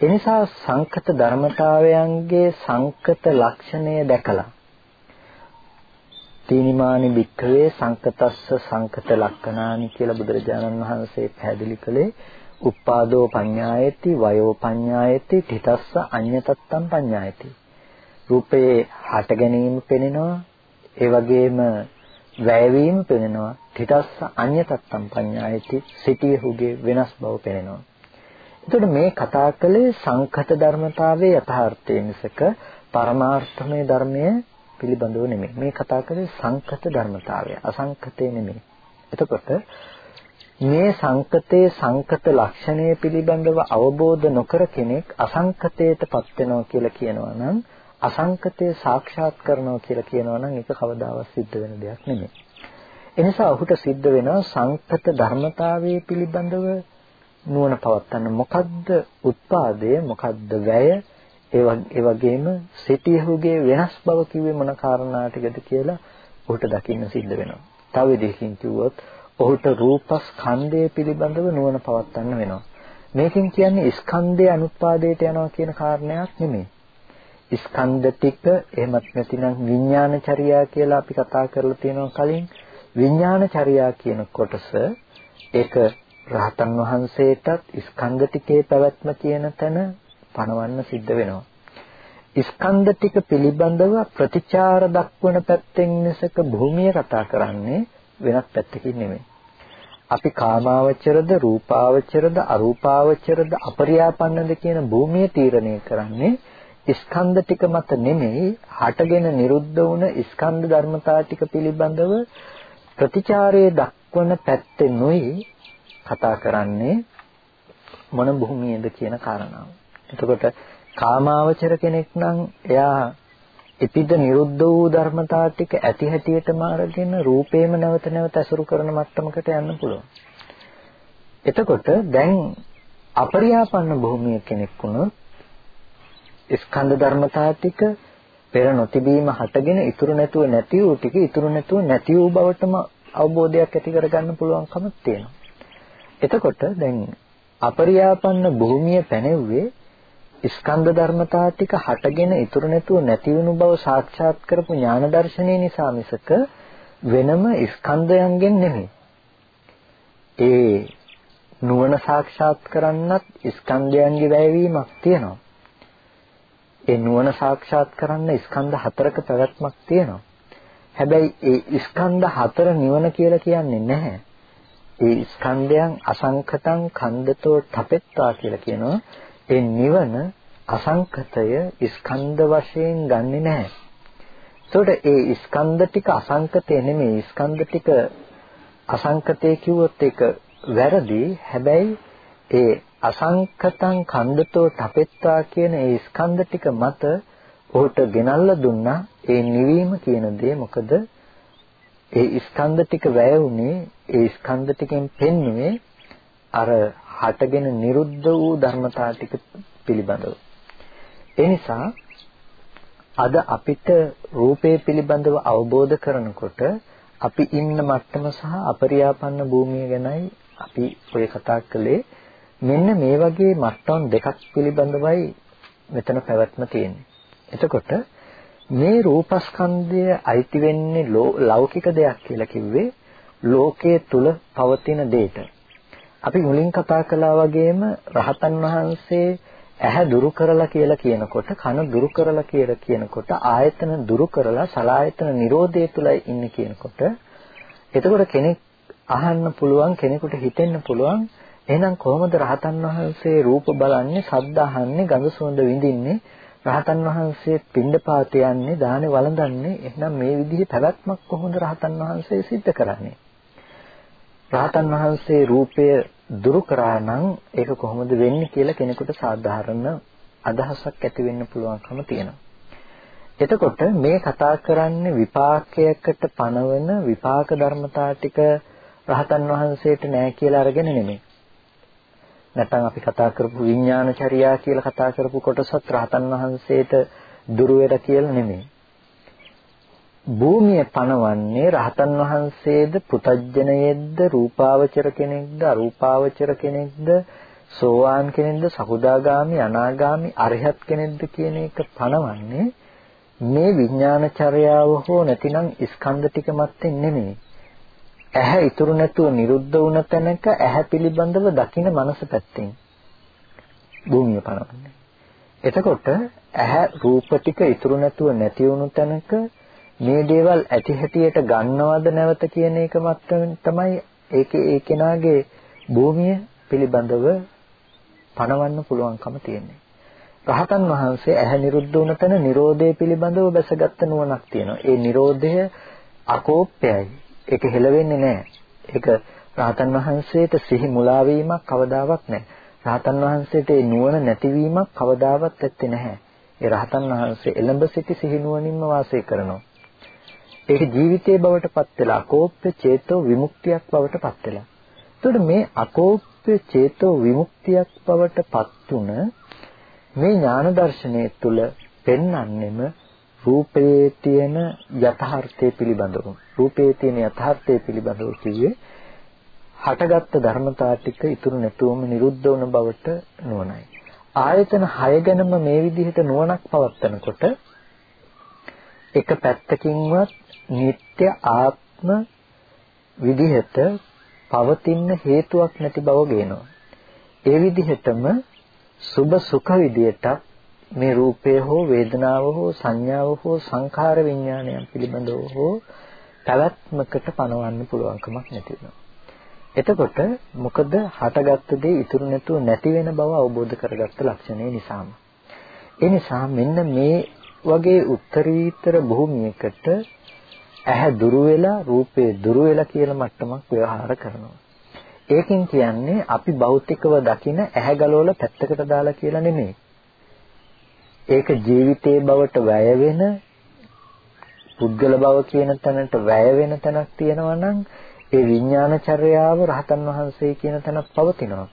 එනිසා සංකත ධර්මතාවයන්ගේ සංකත ලක්ෂණය දැකලා තීනිමානි භික්ඛවේ සංකතස්ස සංකත ලක්ෂණානි කියලා බුදුරජාණන් වහන්සේ පැහැදිලි කළේ උප්පාදෝ පඤ්ඤායති වයෝ පඤ්ඤායති තිතස්ස අඤ්ඤතත්තම් පඤ්ඤායති රූපේ හට ගැනීම පෙනෙනවා ඒ වගේම වැයවීම පෙනෙනවා තිතස්ස අඤ්ඤතත්තම් පඤ්ඤායති සිටියහුගේ වෙනස් බව පෙනෙනවා එතකොට මේ කතා කළේ සංකත ධර්මතාවයේ යථාර්ථය මිසක පරමාර්ථමය ධර්මයේ පිළිබඳව නෙමෙයි. මේ කතා කරේ සංකත ධර්මතාවය. අසංකතේ නෙමෙයි. එතකොට මේ සංකතයේ සංකත ලක්ෂණය පිළිබඳව අවබෝධ නොකර කෙනෙක් අසංකතයටපත් වෙනවා කියලා කියනවා නම් අසංකතය සාක්ෂාත් කරනවා කියලා කියනවා නම් ඒක කවදාවත් සිද්ධ වෙන දෙයක් නෙමෙයි. එනිසා ඔහුට සිද්ධ වෙනවා සංකත ධර්මතාවයේ පිළිබඳව නුවණ පවත්න්න මොකද්ද උත්පාදය මොකද්ද වැය ඒ වගේම සිටියහුගේ වෙනස් බව කිව්වේ මොන කාරණා ටිකද කියලා ඔහුට දකින්න සිද්ධ වෙනවා. තව විදිහකින් කිව්වොත් ඔහුට රූපස්කන්ධය පිළිබඳව නුවණ පවත්වන්න වෙනවා. මේකෙන් කියන්නේ ස්කන්ධය අනුත්පාදයට යනවා කියන කාරණයක් නෙමෙයි. ස්කන්ධ ටික එහෙමත් නැතිනම් විඥානචර්යා කියලා අපි කතා කරලා තියෙනවා කලින් විඥානචර්යා කියන කොටස ඒක රහතන් වහන්සේටත් ස්කන්ධ ටිකේ පැවැත්ම කියන තැන පණවන්න සිද්ධ වෙනවා. ස්කන්ධ ටික පිළිබඳව ප්‍රතිචාර දක්වන පැත්තෙන් මිසක භූමිය කතා කරන්නේ වෙනත් පැත්තකින් නෙමෙයි. අපි කාමාවචරද රූපාවචරද අරූපාවචරද අපරියාපන්නද කියන භූමිය තීරණය කරන්නේ ස්කන්ධ ටික මත නෙමෙයි හටගෙන නිරුද්ධ වුණ ස්කන්ධ ධර්මතා ටික පිළිබඳව ප්‍රතිචාරයේ දක්වන පැත්තේ නොයි කතා කරන්නේ මොන භූමියේද කියන කාරණාව. එතකොට කාමාවචර කෙනෙක් නම් එයා ඉපිද නිරුද්ධ වූ ධර්මතා ටික ඇති හැටියටම අරගෙන රූපේම නැවත නැවත ඇසුරු කරන මට්ටමකට යන්න පුළුවන්. එතකොට දැන් අපරියාපන්න භූමිය කෙනෙක් වුණොත් ස්කන්ධ ධර්මතා ටික පෙර නොතිබීම හටගෙන ඉතුරු නැතුව නැති වූ ටික ඉතුරු නැතුව නැති වූ බවටම අවබෝධයක් ඇති කරගන්න පුළුවන්කම තියෙනවා. එතකොට දැන් අපරියාපන්න භූමිය පැනෙව්වේ ස්කන්ධ ධර්මතා ටික හටගෙන ඉතුරු නැතුව නැති වෙනු බව සාක්ෂාත් කරපු ඥාන දර්ශනය නිසා මිසක වෙනම ස්කන්ධයන්ගෙන් නෙමෙයි. ඒ නුවණ සාක්ෂාත් කරන්නත් ස්කන්ධයන්ගේ වැයවීමක් තියෙනවා. ඒ නුවණ සාක්ෂාත් කරන්න ස්කන්ධ හතරක පැවැත්මක් තියෙනවා. හැබැයි ඒ ස්කන්ධ හතර නිවන කියලා කියන්නේ නැහැ. ඒ ස්කන්ධයන් අසංකතං කන්දතෝ තපෙත්තා කියලා කියනවා. ඒ නිවන අසංකතය ස්කන්ධ වශයෙන් ගන්නෙ නැහැ. ඒතකොට ඒ ස්කන්ධ ටික අසංකතේ නෙමෙයි ස්කන්ධ ටික අසංකතේ කිව්වොත් ඒක වැරදි. හැබැයි ඒ අසංකතං කන්දතෝ තපෙත්තා කියන ඒ ස්කන්ධ ටික මත ඔහුට ගෙනල්ලා දුන්නා ඒ නිවීම කියන දේ මොකද ඒ ස්කන්ධ ටික වැය වුණේ ඒ ස්කන්ධ ටිකෙන් පෙන්වුවේ අර හටගෙන නිරුද්ධ වූ ධර්මතා ටික පිළිබඳව. ඒ නිසා අද අපිට රූපේ පිළිබඳව අවබෝධ කරනකොට අපි ඉන්න මට්ටම සහ අපරියාපන්න භූමිය ගැනයි අපි ඔය කතා කළේ මෙන්න මේ වගේ මට්ටම් දෙකක් පිළිබඳවයි මෙතන පැවැත්ම තියෙන්නේ. එතකොට මේ රූපස්කන්ධය අයිති වෙන්නේ ලෞකික දෙයක් කියලා කිව්වේ ලෝකයේ තුල පවතින දෙයට. අපි මුලින් කතා කළා වගේම රහතන් වහන්සේ ඇහැ දුරු කරලා කියලා කියනකොට කන දුරු කරලා කියලා කියනකොට ආයතන දුරු කරලා සලායතන නිරෝධය තුලයි ඉන්නේ කියනකොට එතකොට කෙනෙක් අහන්න පුළුවන් කෙනෙකුට හිතෙන්න පුළුවන් එහෙනම් කොහොමද රහතන් වහන්සේ රූප බලන්නේ ශබ්ද අහන්නේ ගඳ සුවඳ විඳින්නේ රහතන් වහන්සේ පින්ඩපාත යන්නේ දානේ වළඳන්නේ එහෙනම් මේ විදිහේ පැවැත්මක් කොහොමද රහතන් වහන්සේ සිද්ධ කරන්නේ? රහතන් වහන්සේ රූපය දුරු කරා නම් ඒක කොහොමද වෙන්නේ කියලා කෙනෙකුට සාධාරණ අදහසක් ඇති වෙන්න පුළුවන්කම තියෙනවා. එතකොට මේ කතා කරන්නේ විපාකයකට පනවන විපාක ධර්මතා ටික රහතන් වහන්සේට නෑ කියලා අරගෙන නෙමෙයි. නැත්නම් අපි කතා කරපු විඥානචර්යා කියලා කතා කරපු කොටසත් රහතන් වහන්සේට දුරු වෙලා කියලා නෙමෙයි. භූමිය පනවන්නේ රහතන් වහන්සේද පුතජ්ජනයේද්ද රූපාවචර කෙනෙක්ද අරූපාවචර කෙනෙක්ද සෝවාන් කෙනෙක්ද සකුදාගාමි අනාගාමි අරහත් කෙනෙක්ද කියන එක පනවන්නේ මේ විඥානචර්යාව හෝ නැතිනම් ස්කන්ධ ටික මැත්තේ නෙමෙයි. ඇහැ ඉතුරු නැතුව නිරුද්ධ වුණ තැනක ඇහැ පිළිබඳව දකින මනස පැත්තෙන් භූමිය පනවන්නේ. එතකොට ඇහැ රූප ටික ඉතුරු නැතුව නැති වුණු තැනක මේ දේවල් ඇති හැටියට ගන්නවද නැවත කියන එක මත්තෙන් තමයි ඒකේ ඒ කෙනාගේ භූමිය පිළිබඳව පණවන්න පුළුවන්කම තියෙන්නේ. රහතන් වහන්සේ ඇහැ නිරුද්ධ වුණ තැන Nirodhe පිළිබඳව බැසගත්ත නුවණක් තියෙනවා. ඒ Nirodhe අකෝප්‍යයි. ඒක හෙලවෙන්නේ නැහැ. ඒක රහතන් වහන්සේට සිහි මුලා වීමක් කවදාවත් නැහැ. රහතන් වහන්සේට ඒ නුවණ නැතිවීමක් කවදාවත් ඇත්තේ නැහැ. ඒ රහතන් වහන්සේ එළඹ සිටි සිහි නුවණින්ම වාසය කරනවා. ඒක ජීවිතයේ බවට පත් වෙලා අකෝප්‍ය චේතෝ විමුක්තියක් බවට පත් වෙලා. එතකොට මේ අකෝප්‍ය චේතෝ විමුක්තියක් බවට පත්ුන මේ ඥාන දර්ශනය තුළ පෙන්වන්නෙම රූපයේ තියෙන යථාර්ථය පිළිබඳව. රූපයේ තියෙන යථාර්ථය පිළිබඳව කිව්වේ හටගත්තු ධර්මතා ටික ඉතුරු නැතුවම නිරුද්ධ වුණ බවට නුවණයි. ආයතන 6 ගැනම මේ විදිහට නුවණක් පවත්නකොට එක පැත්තකින්වත් නিত্য ආත්ම විදිහට පවතින හේතුවක් නැති බව ගේනවා. ඒ විදිහටම සුභ සුඛ විදිහට මේ රූපය හෝ වේදනාව හෝ සංඥාව හෝ සංඛාර විඥානයන් පිළිබඳව හෝ පැවැත්මකට පනවන්න පුළුවන්කමක් නැති වෙනවා. එතකොට මොකද හටගත්ත දේ ඉතුරු නැතුව නැති වෙන බව අවබෝධ කරගත්ත ලක්ෂණය නිසාම. ඒ නිසා මෙන්න මේ වගේ උත්තරීතර භූමියකට ඇහැ දුරු වෙලා රූපේ දුරු වෙලා කියලා මට්ටමක් ව්‍යවහාර කරනවා. ඒකෙන් කියන්නේ අපි භෞතිකව දකින ඇහැ ගලවලා පැත්තකට දාලා කියලා නෙමෙයි. ඒක ජීවිතයේ බවට වැය වෙන පුද්ගල භව කියන තැනට වැය වෙන තැනක් තියෙනවා නම් ඒ විඥානචර්යාව රහතන් වහන්සේ කියන තැනක් පවතිනවා.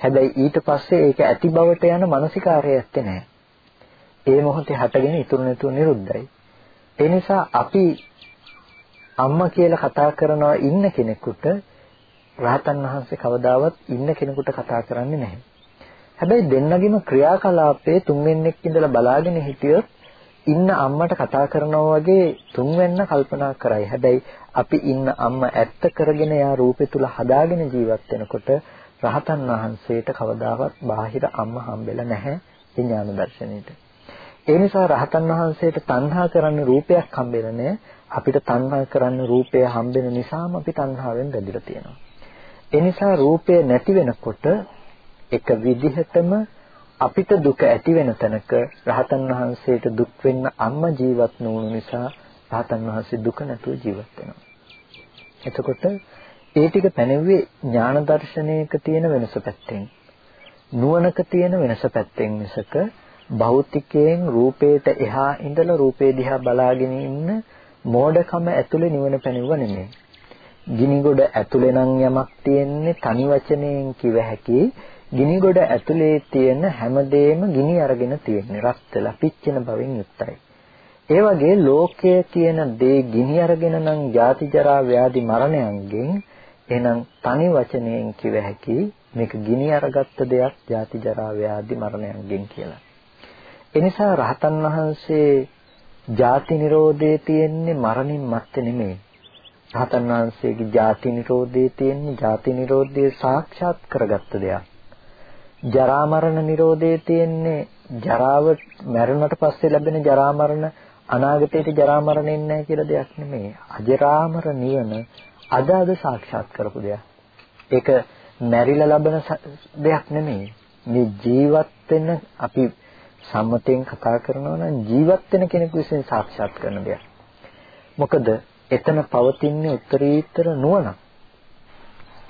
හැබැයි ඊට පස්සේ ඒක ඇති බවට යන මානසිකාරය ඇත්තේ නැහැ. ඒ මොහොතේ හටගෙන ඉතුරු නැතුව නිරුද්ධයි. ඒ නිසා අපි අම්මා කියලා කතා කරනවා ඉන්න කෙනෙකුට රහතන් වහන්සේ කවදාවත් ඉන්න කෙනෙකුට කතා කරන්නේ නැහැ. හැබැයි දෙන්නගෙම ක්‍රියාකලාපයේ තුන්වෙන්නෙක් ඉඳලා බලාගෙන හිටියොත් ඉන්න අම්මට කතා කරනවා වගේ තුන්වෙන්න කල්පනා කරයි. හැබැයි අපි ඉන්න අම්මා ඇත්ත කරගෙන යා රූපේ තුල හදාගෙන ජීවත් වෙනකොට රහතන් වහන්සේට කවදාවත් බාහිර අම්මා හම්බෙලා නැහැ ඒ ඥාන දර්ශනෙට. ඒ නිසා රහතන් වහන්සේට තණ්හා කරන්න රූපයක් හම්බෙලා නැහැ. අපිට තණ්හා කරන්න රූපය හම්බෙන නිසාම අපි තණ්හාවෙන් බැඳිලා තියෙනවා. ඒ නිසා රූපය නැති වෙනකොට එක විදිහටම අපිට දුක ඇති වෙන තැනක රහතන් වහන්සේට දුක් වෙන්න අම්ම ජීවත් නොවුණු නිසා රහතන් වහන්සේ දුක නැතුව ජීවත් වෙනවා. එතකොට ඒ ටික පැනෙන්නේ ඥාන දර්ශනයක තියෙන වෙනස පැත්තෙන්. නුවණක තියෙන වෙනස පැත්තෙන් මිසක භෞතිකයෙන් රූපේට එහා ඉඳලා රූපේ දිහා බලාගෙන ඉන්න මෝඩකම ඇතුලේ නිවන පැනෙව නෙමෙයි. ගිනිගොඩ ඇතුලේ නම් යමක් තියෙන්නේ තනි වචනයෙන් කිව හැකි ගිනිගොඩ ඇතුලේ තියෙන හැමදේම ගිනි අරගෙන තියෙන්නේ රත් වෙලා පිච්චෙන බවින් යුක්තයි. ඒ වගේ ලෝකයේ තියෙන දේ ගිනි අරගෙන නම් ජාති ජරා ව්‍යාධි මරණයන්ගෙන් එහෙනම් තනි වචනයෙන් කිව හැකි මේක ගිනි අරගත්ත දෙයක් ජාති ජරා ව්‍යාධි මරණයන්ගෙන් කියලා. එනිසා රහතන් වහන්සේ ජාති නිරෝධයේ තියෙන්නේ මරණින් මත්තේ නෙමෙයි. රහතන් වහන්සේගේ ජාති නිරෝධයේ තියෙන ජාති නිරෝධය සාක්ෂාත් කරගත්ත දෙයක්. ජරා මරණ නිරෝධයේ තියෙන්නේ ජරාව මැරුණට පස්සේ ලැබෙන ජරා මරණ අනාගතයේදී ජරා මරණ එන්නේ නැහැ කියලා දෙයක් නෙමෙයි. අජරාමර නිවන අද අද සාක්ෂාත් කරපු දෙයක්. ඒක මැරිලා ලබන දෙයක් නෙමෙයි. මේ ජීවත් වෙන අපි සම්මතයෙන් කතා කරනවා නම් ජීවත් වෙන කෙනෙකු විසින් සාක්ෂාත් කරන දෙයක්. මොකද එතන පවතින්නේ උත්තරීතර නුවණ.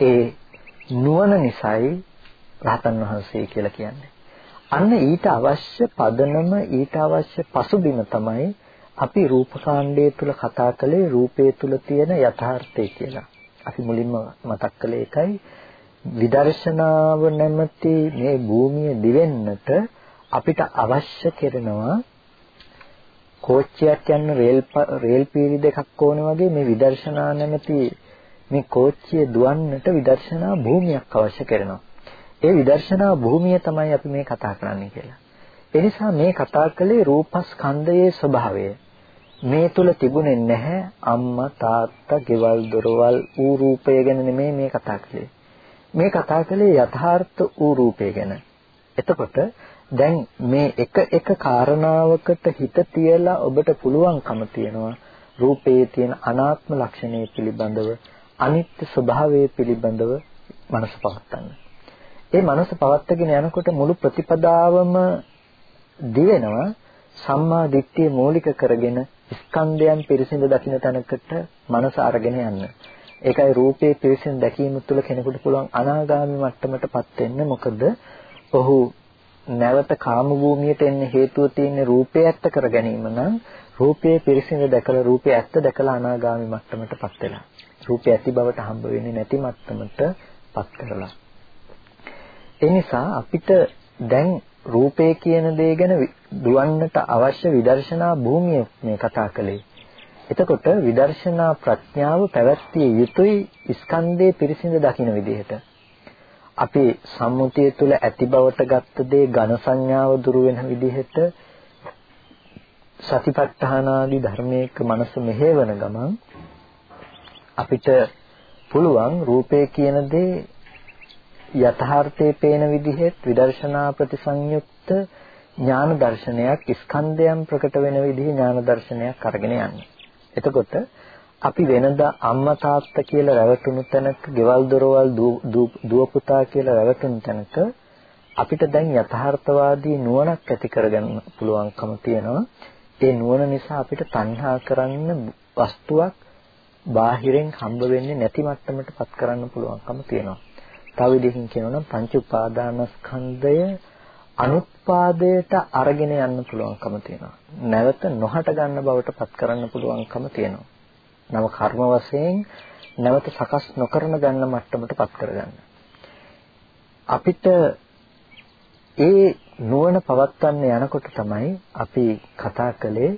ඒ නුවණ නිසායි රහතන් වහන්සේ කියලා කියන්නේ. අන්න ඊට අවශ්‍ය පදනම ඊට අවශ්‍ය පසුබිම තමයි අපි රූපකාණ්ඩය තුල කතා කළේ රූපය තුල තියෙන යථාර්ථය කියලා. අපි මුලින්ම මතක් කළේ ඒකයි විදර්ශනාව නැමැති මේ භූමිය දිවෙන්නට අපිට අවශ්‍ය කරනවා කෝච්චියක් යන රේල් රේල් පීරි දෙකක් ඕන වගේ මේ විදර්ශනා නැමැති මේ කෝච්චිය දුවන්නට විදර්ශනා භූමියක් අවශ්‍ය කරනවා. ඒ විදර්ශනා භූමිය තමයි අපි මේ කතා කරන්නේ කියලා. එනිසා මේ කතා කළේ රූපස්කන්ධයේ ස්වභාවය. මේ තුල තිබුණේ නැහැ අම්මා තාත්තා ගෙවල් දොරවල් ඌ රූපය ගැන නෙමෙයි මේ කතා කළේ. මේ කතා කළේ යථාර්ථ ඌ රූපය ගැන. එතකොට දැන් මේ එක එක කාරණාවකට හිත තියලා ඔබට පුළුවන්කම තියනවා රූපයේ තියෙන අනාත්ම ලක්ෂණය පිළිබඳව අනිත්‍ය ස්වභාවය පිළිබඳව මනස පවත්තන්න. ඒ මනස පවත්තගෙන යනකොට මුළු ප්‍රතිපදාවම දිවෙනවා සම්මා දිට්ඨිය මූලික කරගෙන ස්කන්ධයන් පිරිසිදු දකින්න තැනකට මනස අරගෙන යන්න. ඒකයි රූපේ පිරිසිදු දැකීම තුළ කෙනෙකුට පුළුවන් අනාගාමී මට්ටමටපත් වෙන්න. මොකද ඔහු නැවත කාම භූමියට එන්න හේතුව තියෙන රූපය ඇත්ත කර ගැනීම නම් රූපයේ පිරිසිදු දැකලා රූපය ඇත්ත දැකලා අනාගාමී මට්ටමටපත් වෙලා. රූපය ඇති බවට හම්බ වෙන්නේ නැති මට්ටමටපත් කරලා. ඒ නිසා අපිට දැන් රූපය කියන දේ ගැන දුවන්නට අවශ්‍ය විදර්ශනා භූමිය මේ කතා කළේ. එතකොට විදර්ශනා ප්‍රඥාව පැවැත්විය යුතුයි ස්කන්ධයේ පිරිසිඳ දකින්න විදිහට. අපි සම්මුතිය තුළ ඇති බවට ගත්ත දේ ඝන සංඥාව දුරු වෙන විදිහට සතිපට්ඨාන ආදී ධර්මයක මනස මෙහෙවන ගමන් අපිට පුළුවන් රූපය කියන දේ යථාර්ථයේ පේන විදිහට විදර්ශනා ප්‍රතිසංයුක්ත ඥාන දර්ශනයක් ස්කන්ධයන් ප්‍රකට වෙන විදිහේ ඥාන දර්ශනයක් අරගෙන යන්නේ. එතකොට අපි වෙනදා අම්මා තාත්තා කියලා රැවටුණු තැනක, ගෙවල් දොරවල් දුව පුතා කියලා රැවටුණු තැනක අපිට දැන් යථාර්ථවාදී නුවණක් ඇති කරගන්න පුළුවන්කම තියෙනවා. ඒ නුවණ නිසා අපිට තණ්හා කරන්න වස්තුවක් බාහිරෙන් හම්බ වෙන්නේ නැති මට්ටමටපත් කරන්න පුළුවන්කම තියෙනවා. තව විදිහකින් කියනවා නම් පංච උපාදානස්කන්ධය අනුත්පාදයට අරගෙන යන්න පුළුවන්කම තියෙනවා. නැවත නොහට ගන්න බවට පත් කරන්න පුළුවන්කම තියෙනවා. නව කර්ම වශයෙන් නැවත සකස් නොකරන ගන්න මට්ටමට පත් කරගන්න. අපිට ඒ නුවණ පවත්වන්න යනකොට තමයි අපි කතා කළේ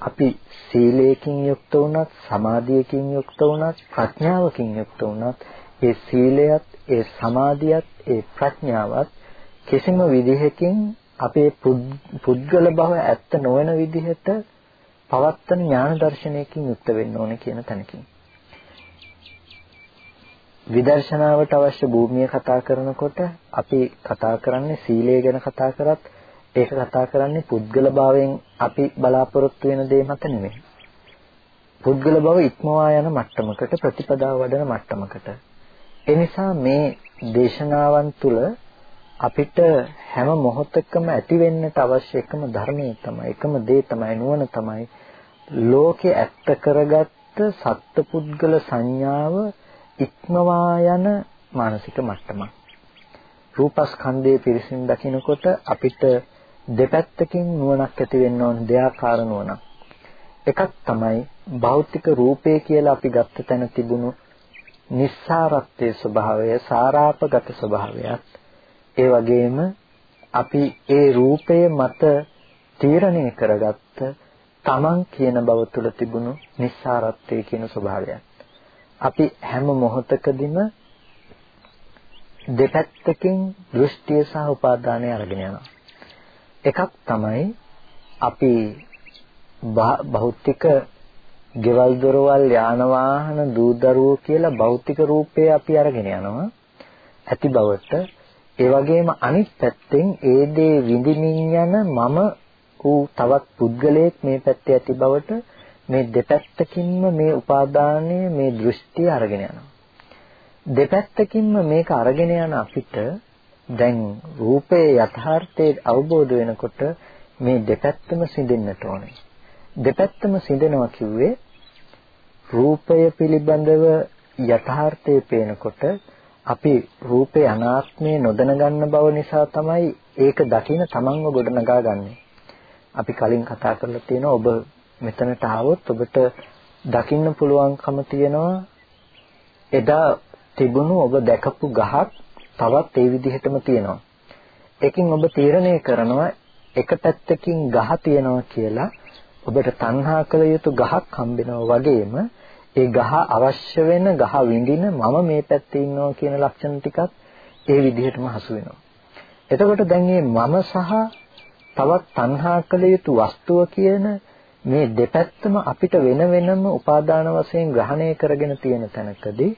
අපි සීලයකින් යුක්ත වුණත් සමාධියකින් යුක්ත වුණත් ප්‍රඥාවකින් යුක්ත වුණත් ඒ සීලයත් ඒ සමාධියත් ඒ ප්‍රඥාවත් කිසිම විදිහකින් අපේ පුද්ගල භව ඇත්ත නොවන විදිහට පවත්තන ඥාන දර්ශනයකින් යුක්ත වෙන්න ඕනේ කියන තැනකින් විදර්ශනාවට අවශ්‍ය භූමිය කතා කරනකොට අපි කතා කරන්නේ සීලය ගැන කතා කරත් ඒක කතා කරන්නේ පුද්ගල භාවයෙන් අපි බලාපොරොත්තු වෙන දේ මත නෙමෙයි. පුද්ගල භව ඉක්මවා යන මට්ටමකට ප්‍රතිපදාව වඩන මට්ටමකට එනිසා මේ දේශනාවන් තුළ අපිට හැම මොහොතකම ඇති වෙන්නට අවශ්‍ය එකම ධර්මයේ තමයි එකම දේ තමයි නුවණ තමයි ලෝකේ ඇත්ත කරගත්ත සත්පුද්ගල සංඥාව ඉක්මවා යන මානසික මට්ටමක්. රූපස්කන්ධයේ පිරිසින් දකිනකොට අපිට දෙපැත්තකින් නුවණක් ඇති වෙන්න ඕන දෙආකාර නුවණක්. එකක් තමයි භෞතික රූපය කියලා අපි ගත්ත තැන තිබුණු නිස්සාරත්වයේ ස්වභාවය සාරාපගත ස්වභාවයත් ඒ වගේම අපි ඒ රූපය මත තීරණය කරගත්ත තමන් කියන බව තුළ තිබුණු නිස්සාරත්වයේ කියන ස්වභාවයත් අපි හැම මොහොතකදීම දෙපැත්තකින් දෘෂ්ටිය සහ උපාදානය අරගෙන යනවා එකක් තමයි අපි භෞතික ගෙවල් දොරවල් යාන වාහන දූ දරුවෝ කියලා භෞතික රූපේ අපි අරගෙන යනවා. ඇති බවට ඒ වගේම අනිත් පැත්තෙන් ඒ දේ විඳින්මින් යන මම ඌ තවත් පුද්ගලයෙක් මේ පැත්තේ ඇති බවට මේ දෙපැත්තකින්ම මේ උපාදානය මේ දෘෂ්ටිය අරගෙන යනවා. දෙපැත්තකින්ම මේක අරගෙන යන අපිට දැන් රූපයේ යථාර්ථයේ අවබෝධ වෙනකොට මේ දෙපැත්තම සිඳෙන්නට ඕනේ. දෙපැත්තම සිඳෙනවා කිව්වේ රූපය පිළිබඳව යථාර්ථය පේනකොට අපි රූපේ අනාත්මය නොදැන ගන්න බව නිසා තමයි ඒක දකින තමන්ව ගොඩනගා ගන්නෙ. අපි කලින් කතා කරලා තියෙනවා ඔබ මෙතනට ආවොත් ඔබට දකින්න පුළුවන්කම තියෙනවා එදා තිබුණු ඔබ දැකපු ගහක් තවත් ඒ විදිහටම තියෙනවා. ඒකින් ඔබ තීරණය කරනවා එක පැත්තකින් ගහ තියෙනවා කියලා ඔබට තණ්හා කළ යුතු ගහක් හම්බෙනවා වගේම ඒ ගහ අවශ්‍ය වෙන ගහ විඳින මම මේ පැත්තේ ඉන්නවා කියන ලක්ෂණ ටිකත් ඒ විදිහටම හසු වෙනවා. එතකොට දැන් මේ මම සහ තවත් තණ්හා කළ යුතු වස්තුව කියන මේ දෙපැත්තම අපිට වෙන වෙනම උපාදාන වශයෙන් ග්‍රහණය කරගෙන තියෙන තැනකදී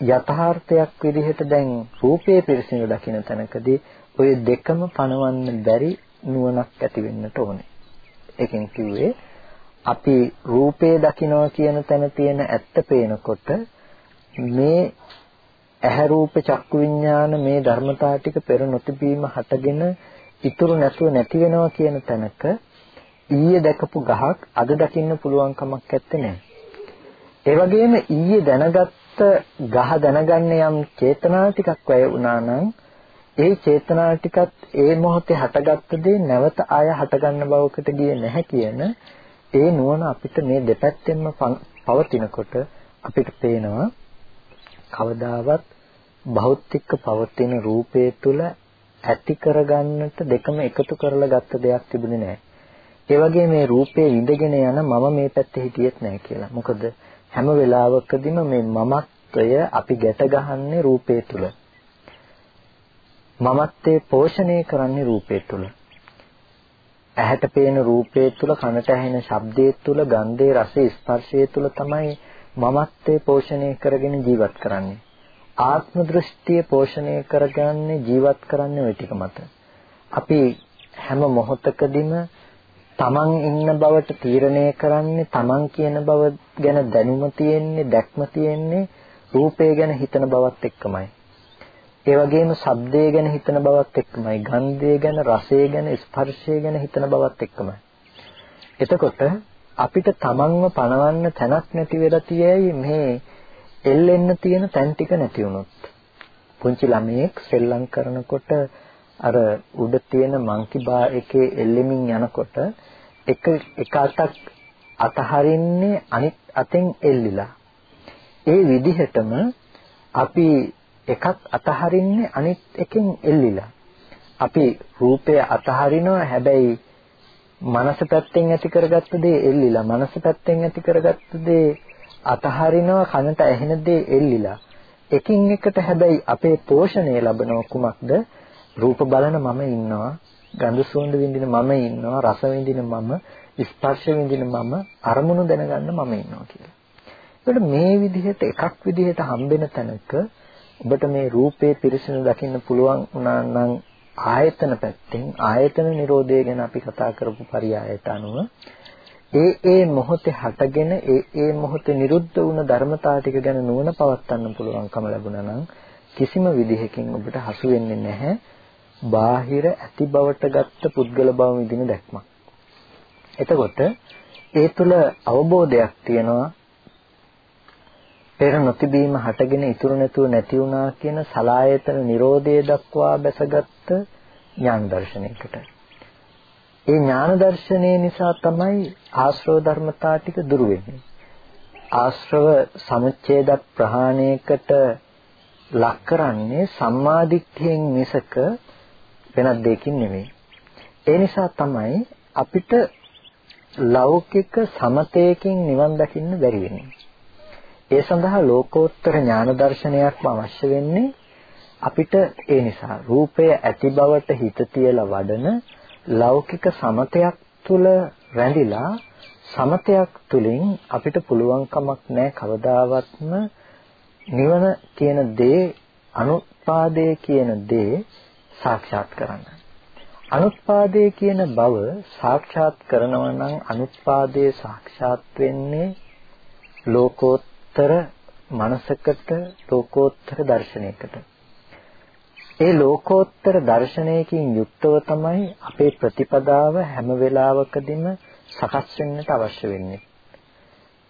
යථාර්ථයක් විදිහට දැන් රූපයේ පිරිසිදු දකින තැනකදී ওই දෙකම පණවන්න බැරි නුවණක් ඇති වෙන්නට ඕනේ. ඒකෙන් කිව්වේ අපි රූපේ දකිනවා කියන තැන තියෙන ඇත්ත පේනකොට මේ ඇහැ රූප චක්කු විඥාන මේ ධර්මතා ටික පෙර නොතිබීම හටගෙන ඉතුරු නැතුව නැති වෙනවා කියන තැනක ඊයේ දැකපු ගහක් අද දකින්න පුළුවන් කමක් නැත්තේ ඒ වගේම ඊයේ දැනගත්ත ගහ දැනගන්න යම් චේතනා ටිකක් වැය වුණා නම් ඒ චේතනා ටිකත් ඒ මොහොතේ හටගත්ත දේ නැවත ආය හටගන්න බවකට ගියේ නැහැ කියන ඒ නුවණ අපිට මේ දෙපැත්තෙන්ම පවතිනකොට අපිට පේනවා. කවදාවත් භෞතික පවතින රූපය තුල ඇති කරගන්නට දෙකම එකතු කරලා ගත්ත දෙයක් තිබුණේ නැහැ. ඒ වගේ මේ රූපේ විඳගෙන යන මම මේ පැත්තේ හිටියෙත් නැහැ කියලා. මොකද හැම වෙලාවකදීම මේ මමත්වය අපි ගැට ගහන්නේ රූපේ තුල. මමත්වයේ පෝෂණය කරන්නේ රූපේ තුල. ඇහැට පේන රූපයේ තුල කනට ඇහෙන ශබ්දයේ තුල ගන්ධයේ රසයේ ස්පර්ශයේ තුල තමයි මමත්වයේ පෝෂණය කරගෙන ජීවත් කරන්නේ. ආත්ම දෘෂ්ටිය පෝෂණය කරගන්නේ ජීවත් කරන්නේ ওই ටික මත. අපි හැම මොහොතකදීම තමන් ඉන්න බවට තීරණය කරන්නේ තමන් කියන බව ගැන දැනුම තියෙන්නේ දැක්ම තියෙන්නේ රූපය ගැන හිතන බවත් එක්කමයි. ඒ වගේම ශබ්දය ගැන හිතන බවත් එක්කමයි ගන්ධය ගැන රසය ගැන ස්පර්ශය ගැන හිතන බවත් එක්කමයි එතකොට අපිට තමන්ව පණවන්න තැනක් නැති වෙලා තියෙයි මේ එල්ලෙන්න තියෙන තැන් ටික නැති වුණොත් පුංචි ළමයෙක් සෙල්ලම් කරනකොට අර උඩ තියෙන මංකි බා එකේ එල්ලෙමින් යනකොට එක එක අතක් අතහරින්නේ අනිත් අතෙන් එල්ලිලා ඒ විදිහටම අපි එකක් අතහරින්නේ අනිත් එකෙන් එල්ලිලා. අපි රූපය අතහරිනවා හැබැයි මනස පැත්තෙන් ඇති කරගත්ත දේ එල්ලිලා. මනස පැත්තෙන් ඇති කරගත්ත දේ අතහරිනවා කනට ඇහෙන දේ එල්ලිලා. එකින් එකට හැබැයි අපේ පෝෂණය ලැබනව කුමක්ද? රූප බලන මම ඉන්නවා. ගඳ සුවඳ විඳින මම ඉන්නවා. රස විඳින මම, ස්පර්ශ විඳින මම, අරමුණු දැනගන්න මම ඉන්නවා කියලා. ඒකට මේ විදිහට එකක් විදිහට හම්බෙන තැනක ඔබට මේ රූපේ පිරිසිදු දකින්න පුළුවන් වුණා නම් ආයතන පැත්තෙන් ආයතන නිරෝධය ගැන අපි කතා කරපු පරියායට අනුව ඒ ඒ මොහොතේ හටගෙන ඒ ඒ මොහොතේ නිරුද්ධ වුණ ධර්මතාව ටික ගැන නුවණ පවත්වන්න පුළුවන්කම ලැබුණා නම් කිසිම විදිහකින් ඔබට හසු වෙන්නේ නැහැ බාහිර ඇති බවට ගත්ත පුද්ගල බව විඳින දැක්මක්. එතකොට ඒ තුල අවබෝධයක් තියෙනවා පෙර නොතිබීම හටගෙන ඉතුරු නැතුව නැති වුණා කියන සලායතන Nirodhe දක්වා බැසගත් ඥාන දර්ශනයකට. ඒ ඥාන දර්ශනය නිසා තමයි ආශ්‍රව ධර්මතා ටික දුරු වෙන්නේ. ආශ්‍රව සමුච්ඡේද ප්‍රහාණයකට ලක් කරන්නේ සම්මාදිට්ඨියෙන් මිසක වෙනත් දෙයකින් නෙමෙයි. ඒ නිසා තමයි අපිට ලෞකික සමතයකින් නිවන් දකින්න බැරි වෙන්නේ. ඒ සඳහා ලෝකෝත්තර ඥාන දර්ශනයක්ම අවශ්‍ය වෙන්නේ අපිට ඒ නිසා රූපය ඇති බවට හිත තියලා වඩන ලෞකික සමතයක් තුල රැඳිලා සමතයක් තුලින් අපිට පුළුවන් කමක් නැහැ කවදාවත්ම නිවන කියන දේ අනුත්පාදයේ කියන දේ සාක්ෂාත් කරන්න. අනුත්පාදයේ කියන බව සාක්ෂාත් කරනවා නම් අනුත්පාදයේ සාක්ෂාත් වෙන්නේ ලෝකෝත්තර මනසකට ලෝකෝත්තර දර්ශනයකට. ඒ ලෝකෝත්තර දර්ශනයකින් යුක්තව තමයි අපේ ප්‍රතිපදාව හැම වෙලාවකදීම සකස් වෙන්නට අවශ්‍ය වෙන්නේ.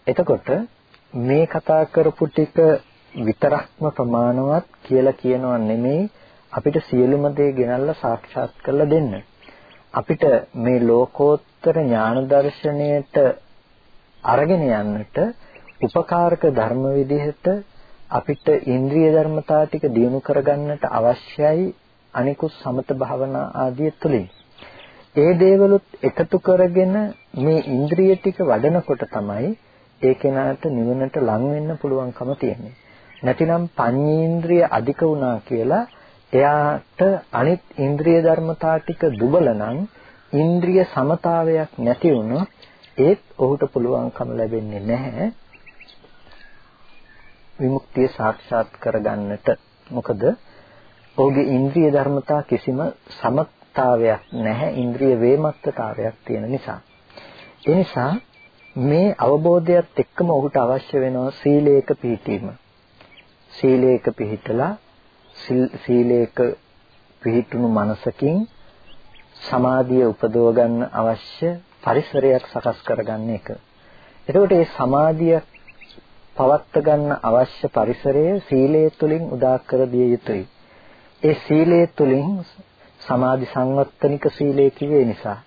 එතකොට මේ කතා කරපු ටික විතරක්ම ප්‍රමාණවත් කියලා කියනවා නෙමෙයි අපිට සියලුම දේ ගෙනල්ලා සාක්ෂාත් කරලා දෙන්න. අපිට මේ ලෝකෝත්තර ඥාන දර්ශනයට අරගෙන යන්නට උපකාරක ධර්ම විදිහට අපිට ඉන්ද්‍රිය ධර්මතා ටික දියුණු කරගන්නට අවශ්‍යයි අනිකුත් සමත භාවනා ආදිය තුලින්. ඒ දේවලුත් එකතු කරගෙන මේ ඉන්ද්‍රිය ටික වඩනකොට තමයි ඒ කෙනාට නිවනට ලං වෙන්න පුළුවන්කම තියෙන්නේ. නැතිනම් පඤ්ඤේන්ද්‍රිය අධික වුණා කියලා එයාට අනිත් ඉන්ද්‍රිය ධර්මතා ටික දුබල නම් ඉන්ද්‍රිය සමතාවයක් නැති වුණොත් ඒත් ඔහුට පුළුවන්කම ලැබෙන්නේ නැහැ විමුක්තිය සාක්ෂාත් කරගන්නට. මොකද ඔහුගේ ඉන්ද්‍රිය ධර්මතා කිසිම සමතාවයක් නැහැ ඉන්ද්‍රිය වේමත්තතාවයක් තියෙන නිසා. ඒ නිසා මේ අවබෝධයත් එක්කම ඔහුට අවශ්‍ය වෙනවා සීලයක පිහිටීම. සීලයක පිහිටලා සීලයක පිහිටුණු මනසකින් සමාධිය උපදව ගන්න අවශ්‍ය පරිසරයක් සකස් කරගන්න එක. එතකොට මේ සමාධිය පවත්ත ගන්න අවශ්‍ය පරිසරය සීලය තුළින් උදා කර දිය යුතුයි. ඒ සීලය තුළින් සමාධි සංවත්තනික සීලය කිවේ නිසා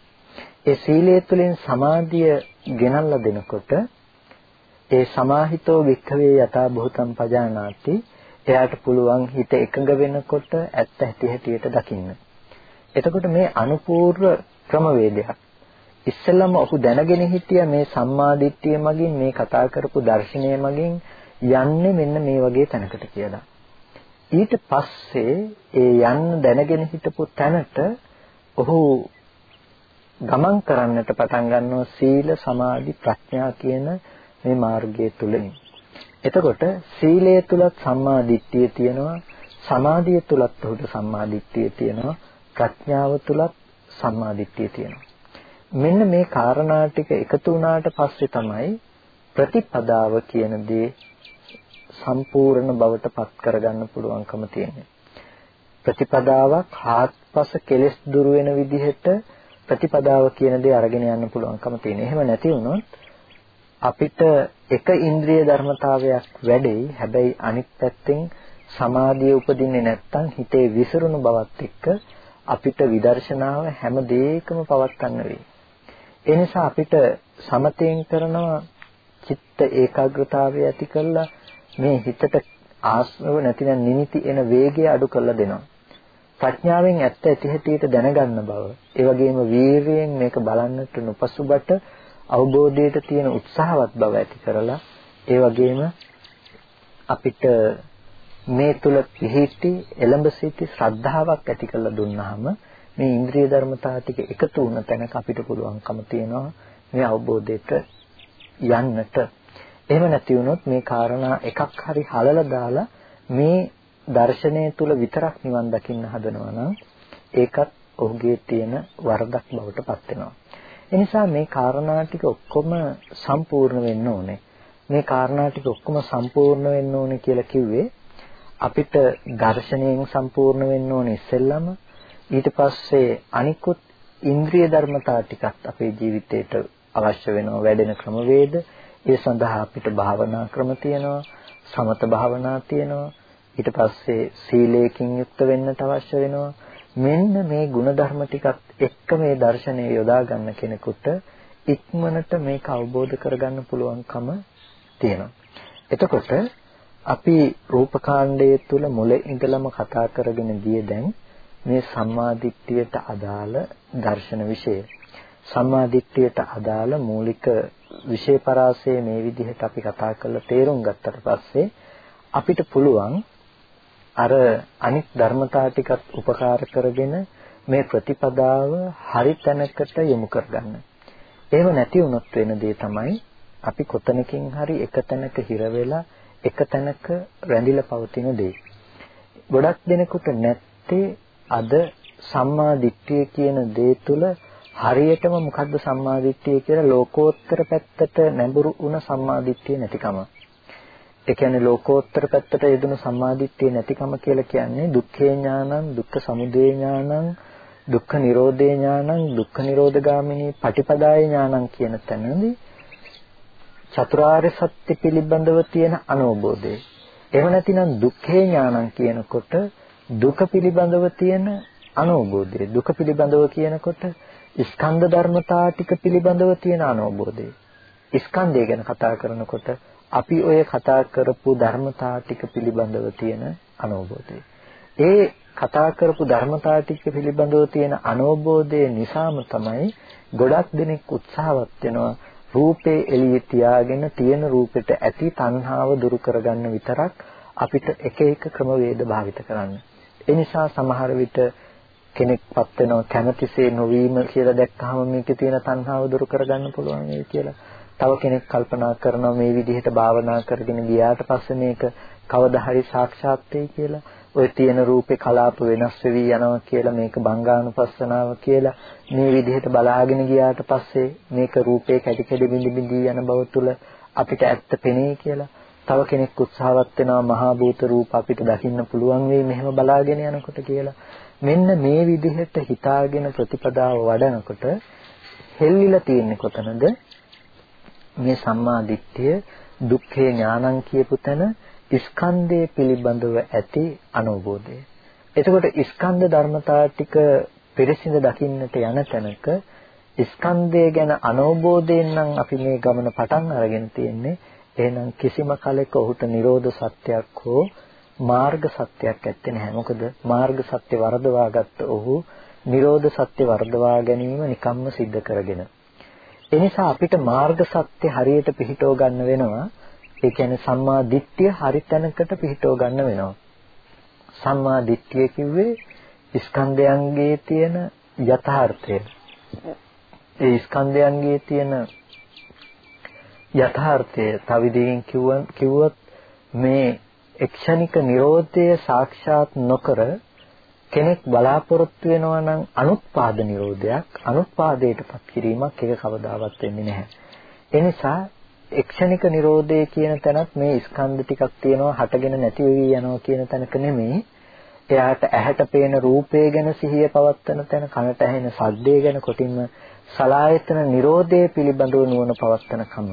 ඒ සීලය තුළින් සමාධිය ගෙනල්ලා දෙනකොට ඒ සමාහිතෝ වික්ඛවේ යථා භූතම් පජානාති එයාට පුළුවන් හිත එකඟ වෙනකොට ඇත්ත ඇති හැටියට දකින්න. එතකොට මේ අනුපූර්ව ක්‍රමවේදයක්. ඉස්සෙල්ලම ඔහු දැනගෙන හිටිය මේ සම්මාදිට්ඨිය මගින් මේ කතා කරපු දර්ශනය මගින් යන්නේ මෙන්න මේ වගේ තැනකට කියලා. ඊට පස්සේ ඒ යන්න දැනගෙන හිටපු තැනට ඔහු ගමන් කරන්නට පටන් ගන්නවා සීල සමාධි ප්‍රඥා කියන මේ මාර්ගය තුලින්. එතකොට සීලය තුලත් සම්මා දිට්ඨිය තියෙනවා සමාධිය තුලත් ඔහුට සම්මා දිට්ඨිය තියෙනවා ප්‍රඥාව තුලත් සම්මා දිට්ඨිය තියෙනවා මෙන්න මේ කාරණා ටික එකතු වුණාට පස්සේ තමයි ප්‍රතිපදාව කියන දේ සම්පූර්ණ බවට පත් කරගන්න පුළුවන්කම තියෙන්නේ. ප්‍රතිපදාවක් හාත්පස කෙලස් දුරු වෙන විදිහට ප්‍රතිපදාව කියන දේ අරගෙන යන්න පුළුවන්කම තියෙන. එහෙම නැති වුණොත් අපිට එක ඉන්ද්‍රිය ධර්මතාවයක් වැඩෙයි. හැබැයි අනිත් පැත්තෙන් සමාධිය උපදින්නේ නැත්නම් හිතේ විසිරුණු බවත් එක්ක අපිට විදර්ශනාව හැම දෙයකම පවත්වන්න වෙයි. ඒ නිසා අපිට සමතෙන් කරනවා චිත්ත ඒකාග්‍රතාවය ඇති කරලා මේ හිතට ආශ්‍රව නැතිනම් නිමිති එන වේගය අඩු කරලා දෙනවා. ප්‍රඥාවෙන් ඇත්ත ඇති හැටියට දැනගන්න බව. ඒ වගේම වීරියෙන් මේක බලන්නට නොපසුබට අවබෝධයට තියෙන උත්සාහවත් බව ඇති කරලා ඒ වගේම අපිට මේ තුල පිහිටි එළඹ සිටි ශ්‍රද්ධාවක් ඇති කරලා දුන්නාම මේ ඉන්ද්‍රිය ධර්මතා ටික එකතු වුණ තැනක අපිට පුළුවන්කම තියෙනවා මේ අවබෝධයට යන්නට. එහෙම නැති වුණොත් මේ කාරණා එකක් හරි හලලා දාලා මේ දර්ශනය තුල විතරක් නිවන් දකින්න හදනවා නම් ඒකත් ඔහුගේ තියෙන වරදක් බවට පත් වෙනවා. ඒ නිසා මේ කාරණා ටික ඔක්කොම සම්පූර්ණ වෙන්න ඕනේ. මේ කාරණා ටික ඔක්කොම සම්පූර්ණ වෙන්න ඕනේ කියලා කිව්වේ අපිට දර්ශනයෙන් සම්පූර්ණ වෙන්න ඕනේ ඉස්සෙල්ලම ඊට පස්සේ අනිකුත් ඉන්ද්‍රිය ධර්මතා ටිකත් අපේ ජීවිතේට අවශ්‍ය වෙනවා වැඩෙන ක්‍රමවේද. ඒ සඳහා අපිට භාවනා ක්‍රම තියෙනවා සමත භාවනා තියෙනවා. ඊට පස්සේ සීලයෙන් යුක්ත වෙන්නට අවශ්‍ය වෙනවා. මෙන්න මේ ಗುಣධර්ම ටිකත් එක්ක මේ දර්ශනය යොදා ගන්න කෙනෙකුට ඉක්මනට මේක අවබෝධ කරගන්න පුළුවන්කම තියෙනවා. එතකොට අපි රූපකාණ්ඩයේ තුල මුල ඉඳලම කතා කරගෙන ගියේ දැන් මේ සම්මාදිට්ඨියට අදාළ දර්ශන විෂය. සම්මාදිට්ඨියට අදාළ මූලික විෂය පරාසය මේ විදිහට අපි කතා කරලා තේරුම් ගත්තට පස්සේ අපිට පුළුවන් අර අනිත් ධර්මතා ටිකත් උපකාර කරගෙන මේ ප්‍රතිපදාව හරි තැනකට යොමු කරගන්න. එහෙම නැති වුණොත් වෙන දේ තමයි අපි කොතනකින් හරි එක තැනක හිර වෙලා එක තැනක රැඳිලා පවතින දේ. ගොඩක් දෙනෙකුට නැත්තේ අද සම්මා දිට්ඨිය කියන දේ තුල හරියටම මොකද්ද සම්මා දිට්ඨිය කියලා ලෝකෝත්තර පැත්තට නැඹුරු වුණ සම්මා දිට්ඨිය නැතිකම. ඒ කියන්නේ ලෝකෝත්තර පැත්තට යෙදුණු සම්මා දිට්ඨිය නැතිකම කියලා කියන්නේ දුක්ඛේ ඥානං, දුක්ඛ සමුදය ඥානං, දුක්ඛ නිරෝධේ ඥානං, දුක්ඛ නිරෝධගාමිනී පටිපදාය ඥානං කියන තැනදී චතුරාර්ය සත්‍ය පිළිබඳව තියෙන අනෝබෝධය. එහෙම නැතිනම් දුක්ඛේ ඥානං කියනකොට දුක පිළිබඳව තියෙන අනෝබෝධය. දුක පිළිබඳව කියනකොට ස්කන්ධ ධර්මතා ටික පිළිබඳව තියෙන අනෝබෝධය. ස්කන්ධය ගැන කතා කරනකොට අපි ඔය කතා කරපු ධර්මතා ටික පිළිබඳව තියෙන අනෝබෝධය. ඒ කතා කරපු ධර්මතා ටික පිළිබඳව තියෙන අනෝබෝධය නිසාම තමයි ගොඩක් දෙනෙක් උත්සාහවත් වෙනවා රූපේ එළියේ තියාගෙන තියෙන රූපෙට ඇති තණ්හාව දුරු කරගන්න විතරක් අපිට එක එක ක්‍රමවේද භාවිත කරන්න. ඒ නිසා සමහර විට කෙනෙක්පත් වෙනවා කැමැතිසේ නොවීම කියලා දැක්කහම මේකේ තියෙන තණ්හාව දුරු කරගන්න පුළුවන් වෙයි කියලා. තව කෙනෙක් කල්පනා කරනවා මේ විදිහට භාවනා කරගෙන ගියාට පස්සේ මේක කවදා හරි සාක්ෂාත් වෙයි කියලා. ওই තියෙන රූපේ කලාප වෙනස් වෙවි යනවා කියලා මේක බංගානුපස්සනාව කියලා මේ විදිහට බලාගෙන ගියාට පස්සේ මේක රූපේ කැටි කැටි බිඳි බිඳි යන බව තුල අපිට ඇත්ත පෙනේ කියලා තව කෙනෙක් උත්සාහවත් වෙනවා මහා භූත රූප අපිට දකින්න පුළුවන් වෙයි මෙහෙම බලාගෙන යනකොට කියලා මෙන්න මේ විදිහට හිතාගෙන ප්‍රතිපදාව වඩනකොට හෙල්ලිලා තියෙන්නේ කොතනද මේ සම්මා දිට්ඨිය දුක්ඛේ ඥානං කියපු තැන ස්කන්ධය පිළිබඳව ඇති අනුබෝධය. එතකොට ස්කන්ධ ධර්මතා ටික පිරිසිඳ දකින්නට යන තැනක ස්කන්ධය ගැන අනෝබෝධයෙන් නම් අපි මේ ගමන පටන් අරගෙන තියෙන්නේ එහෙනම් කිසිම කලෙක ඔහුට නිරෝධ සත්‍යයක් හෝ මාර්ග සත්‍යයක් ඇත්තේ නැහැ. මොකද මාර්ග සත්‍ය වර්ධවාගත්ත ඔහු නිරෝධ සත්‍ය වර්ධවා ගැනීම නිකම්ම සිද්ධ කරගෙන. එනිසා අපිට මාර්ග සත්‍ය හරියට පිළිටව ගන්න වෙනවා. ඒ කියන්නේ සම්මා දිට්ඨිය හරි තැනකට පිහිටව ගන්න වෙනවා. සම්මා දිට්ඨිය කිව්වේ ස්කන්ධයන්ගේ තියෙන යථාර්ථය. ඒ ස්කන්ධයන්ගේ තියෙන යථාර්ථය තව විදිහකින් කිව්වොත් මේ එක්ෂණික නිරෝධය සාක්ෂාත් නොකර කෙනෙක් බලාපොරොත්තු වෙනවා නම් අනුත්පාද නිරෝධයක් අනුත්පාදයටපත් කිරීමක් ඒක කවදාවත් වෙන්නේ නැහැ. එනිසා එක්ෂණික නිරෝධය කියන තැනත් මේ ස්කන්ධ ටිකක් තියෙනවා හටගෙන නැති වෙවි යනවා කියන තැනක නෙමෙයි. එයාට ඇහැට පේන රූපය ගැන සිහිය පවත්වන තැන කනට ඇහෙන ශබ්දය ගැන කොටින්ම සලායතන නිරෝධය පිළිබඳව නුවණ පවත්වන කම.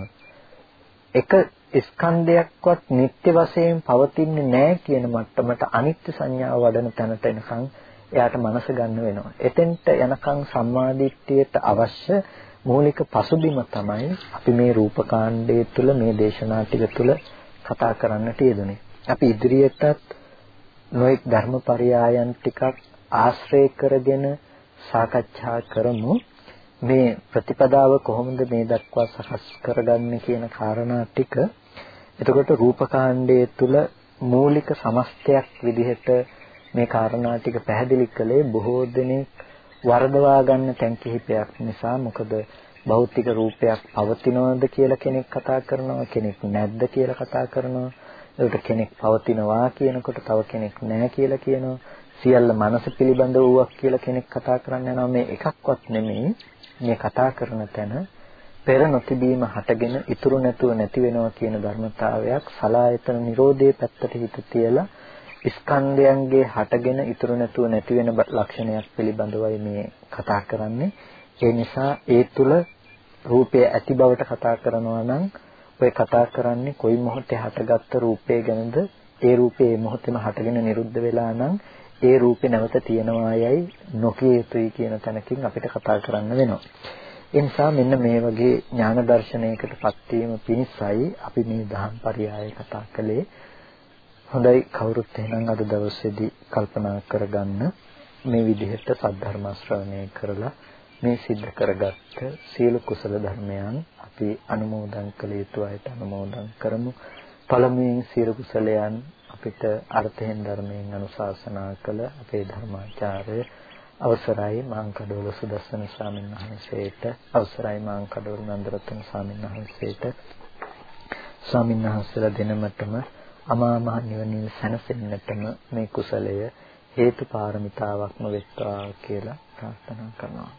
එක ස්කන්ධයක්වත් නිත්‍ය වශයෙන් පවතින්නේ නැහැ කියන මට්ටමට අනිත්‍ය සංඥාව වඩන තැනට එනකන් එයාට මනස ගන්න වෙනවා. එතෙන්ට යනකන් සම්මාදිට්ඨියට අවශ්‍ය මූලික පසුබිම තමයි අපි මේ රූපකාණ්ඩයේ තුල මේ දේශනා ටික තුල කතා කරන්නට යෙදුනේ. අපි ඉදිරියටත් නොඑක් ධර්මපරයායන් ටිකක් ආශ්‍රය කරගෙන සාකච්ඡා කරමු. මේ ප්‍රතිපදාව කොහොමද මේ දක්වා සකස් කරගන්නේ කියන කාරණා ටික. එතකොට රූපකාණ්ඩයේ තුල මූලික සමස්තයක් විදිහට මේ කාරණා ටික පැහැදිලි කළේ බොහෝ දෙනෙක් වරදවා ගන්න තැන් කිහිපයක් නිසා. මොකද භෞතික රූපයක් පවතිනවද කියලා කෙනෙක් කතා කරනවා කෙනෙක් නැද්ද කියලා කතා කරනවා. ඒකට කෙනෙක් පවතිනවා කියනකොට තව කෙනෙක් නැහැ කියලා කියනවා. සියල්ල මනස පිළිබඳ වූවක් කියලා කෙනෙක් කතා කරන්න යනවා. මේ එකක්වත් නෙමෙයි. මේ කතා කරන තැන පෙර නොතිබීම හටගෙන ඉතුරු නැතුව නැති වෙනවා කියන ධර්මතාවයක් සලායතන නිරෝධයේ පැත්තට හිත තියලා ස්කන්ධයන්ගේ හටගෙන ඉතුරු නැතුව නැති වෙන ලක්ෂණයක් පිළිබඳවයි මේ කතා කරන්නේ. ඒ නිසා ඒ තුල රූපය ඇති බවට කතා කරනවා නම් ඔය කතා කරන්නේ කොයි මොහොතේ හටගත්ත රූපය ගැනද? ඒ රූපේ මේ මොහොතේම හටගෙන නිරුද්ධ වෙලා නම් ඒ රූපේ නැවත තියනවායයි නොකිය යුතුයි කියන තැනකින් අපිට කතා කරන්න වෙනවා. ඒ නිසා මෙන්න මේ වගේ ඥාන දර්ශනයකටපත් වීම පිණිසයි අපි මේ දහම් පරයය කතා කළේ. හොඳයි කවුරුත් එහෙනම් අද දවසේදී කල්පනා කරගන්න මේ විදිහට සද්ධර්ම ශ්‍රවණය කරලා මේ සිද්ධ කරගත්ත සියලු කුසල ධර්මයන් අපි අනුමෝදන් කළ යුතු අයට අනුමෝදන් කරමු. පළමුවෙන් සියලු කුසලයන් අපිට අර්ථයෙන් ධර්මයෙන් අනුශාසනා කළ අපේ ධර්මාචාර්ය අවසරයි මාංකඩවල සුදස්සන ස්වාමීන් වහන්සේට අවසරයි මාංකඩවල නන්දරත්න ස්වාමීන් වහන්සේට ස්වාමීන් වහන්සේලා දෙනමතම අමා මහ නිවනින් සැනසෙන්නටම මේ කුසලය හේතු පාරමිතාවක්ම වෙත්වා කියලා ප්‍රාර්ථනා කරනවා.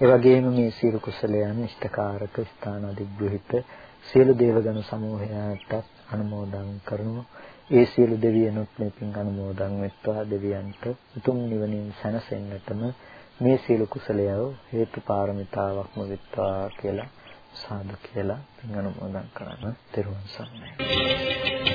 ඒ වගේම මේ සීල කුසලයන් ඉෂ්ඨකාරක ස්ථාන අධිග්‍රහිත සියලු දේවගණ සමූහයාට අනුමෝදන් කරමු. ඒ සියලු දෙවියනුත් මේ පින් අනුමෝදන් වෙත්වා දෙවියන්ට උතුම් නිවනින් සැනසෙන්නටම මේ සීල කුසලය හේතු පාරමිතාවක්ම වෙත්වා කියලා සාදු කියලා පින් අනුමෝදන් කරන්න. ත්වන් සරණයි.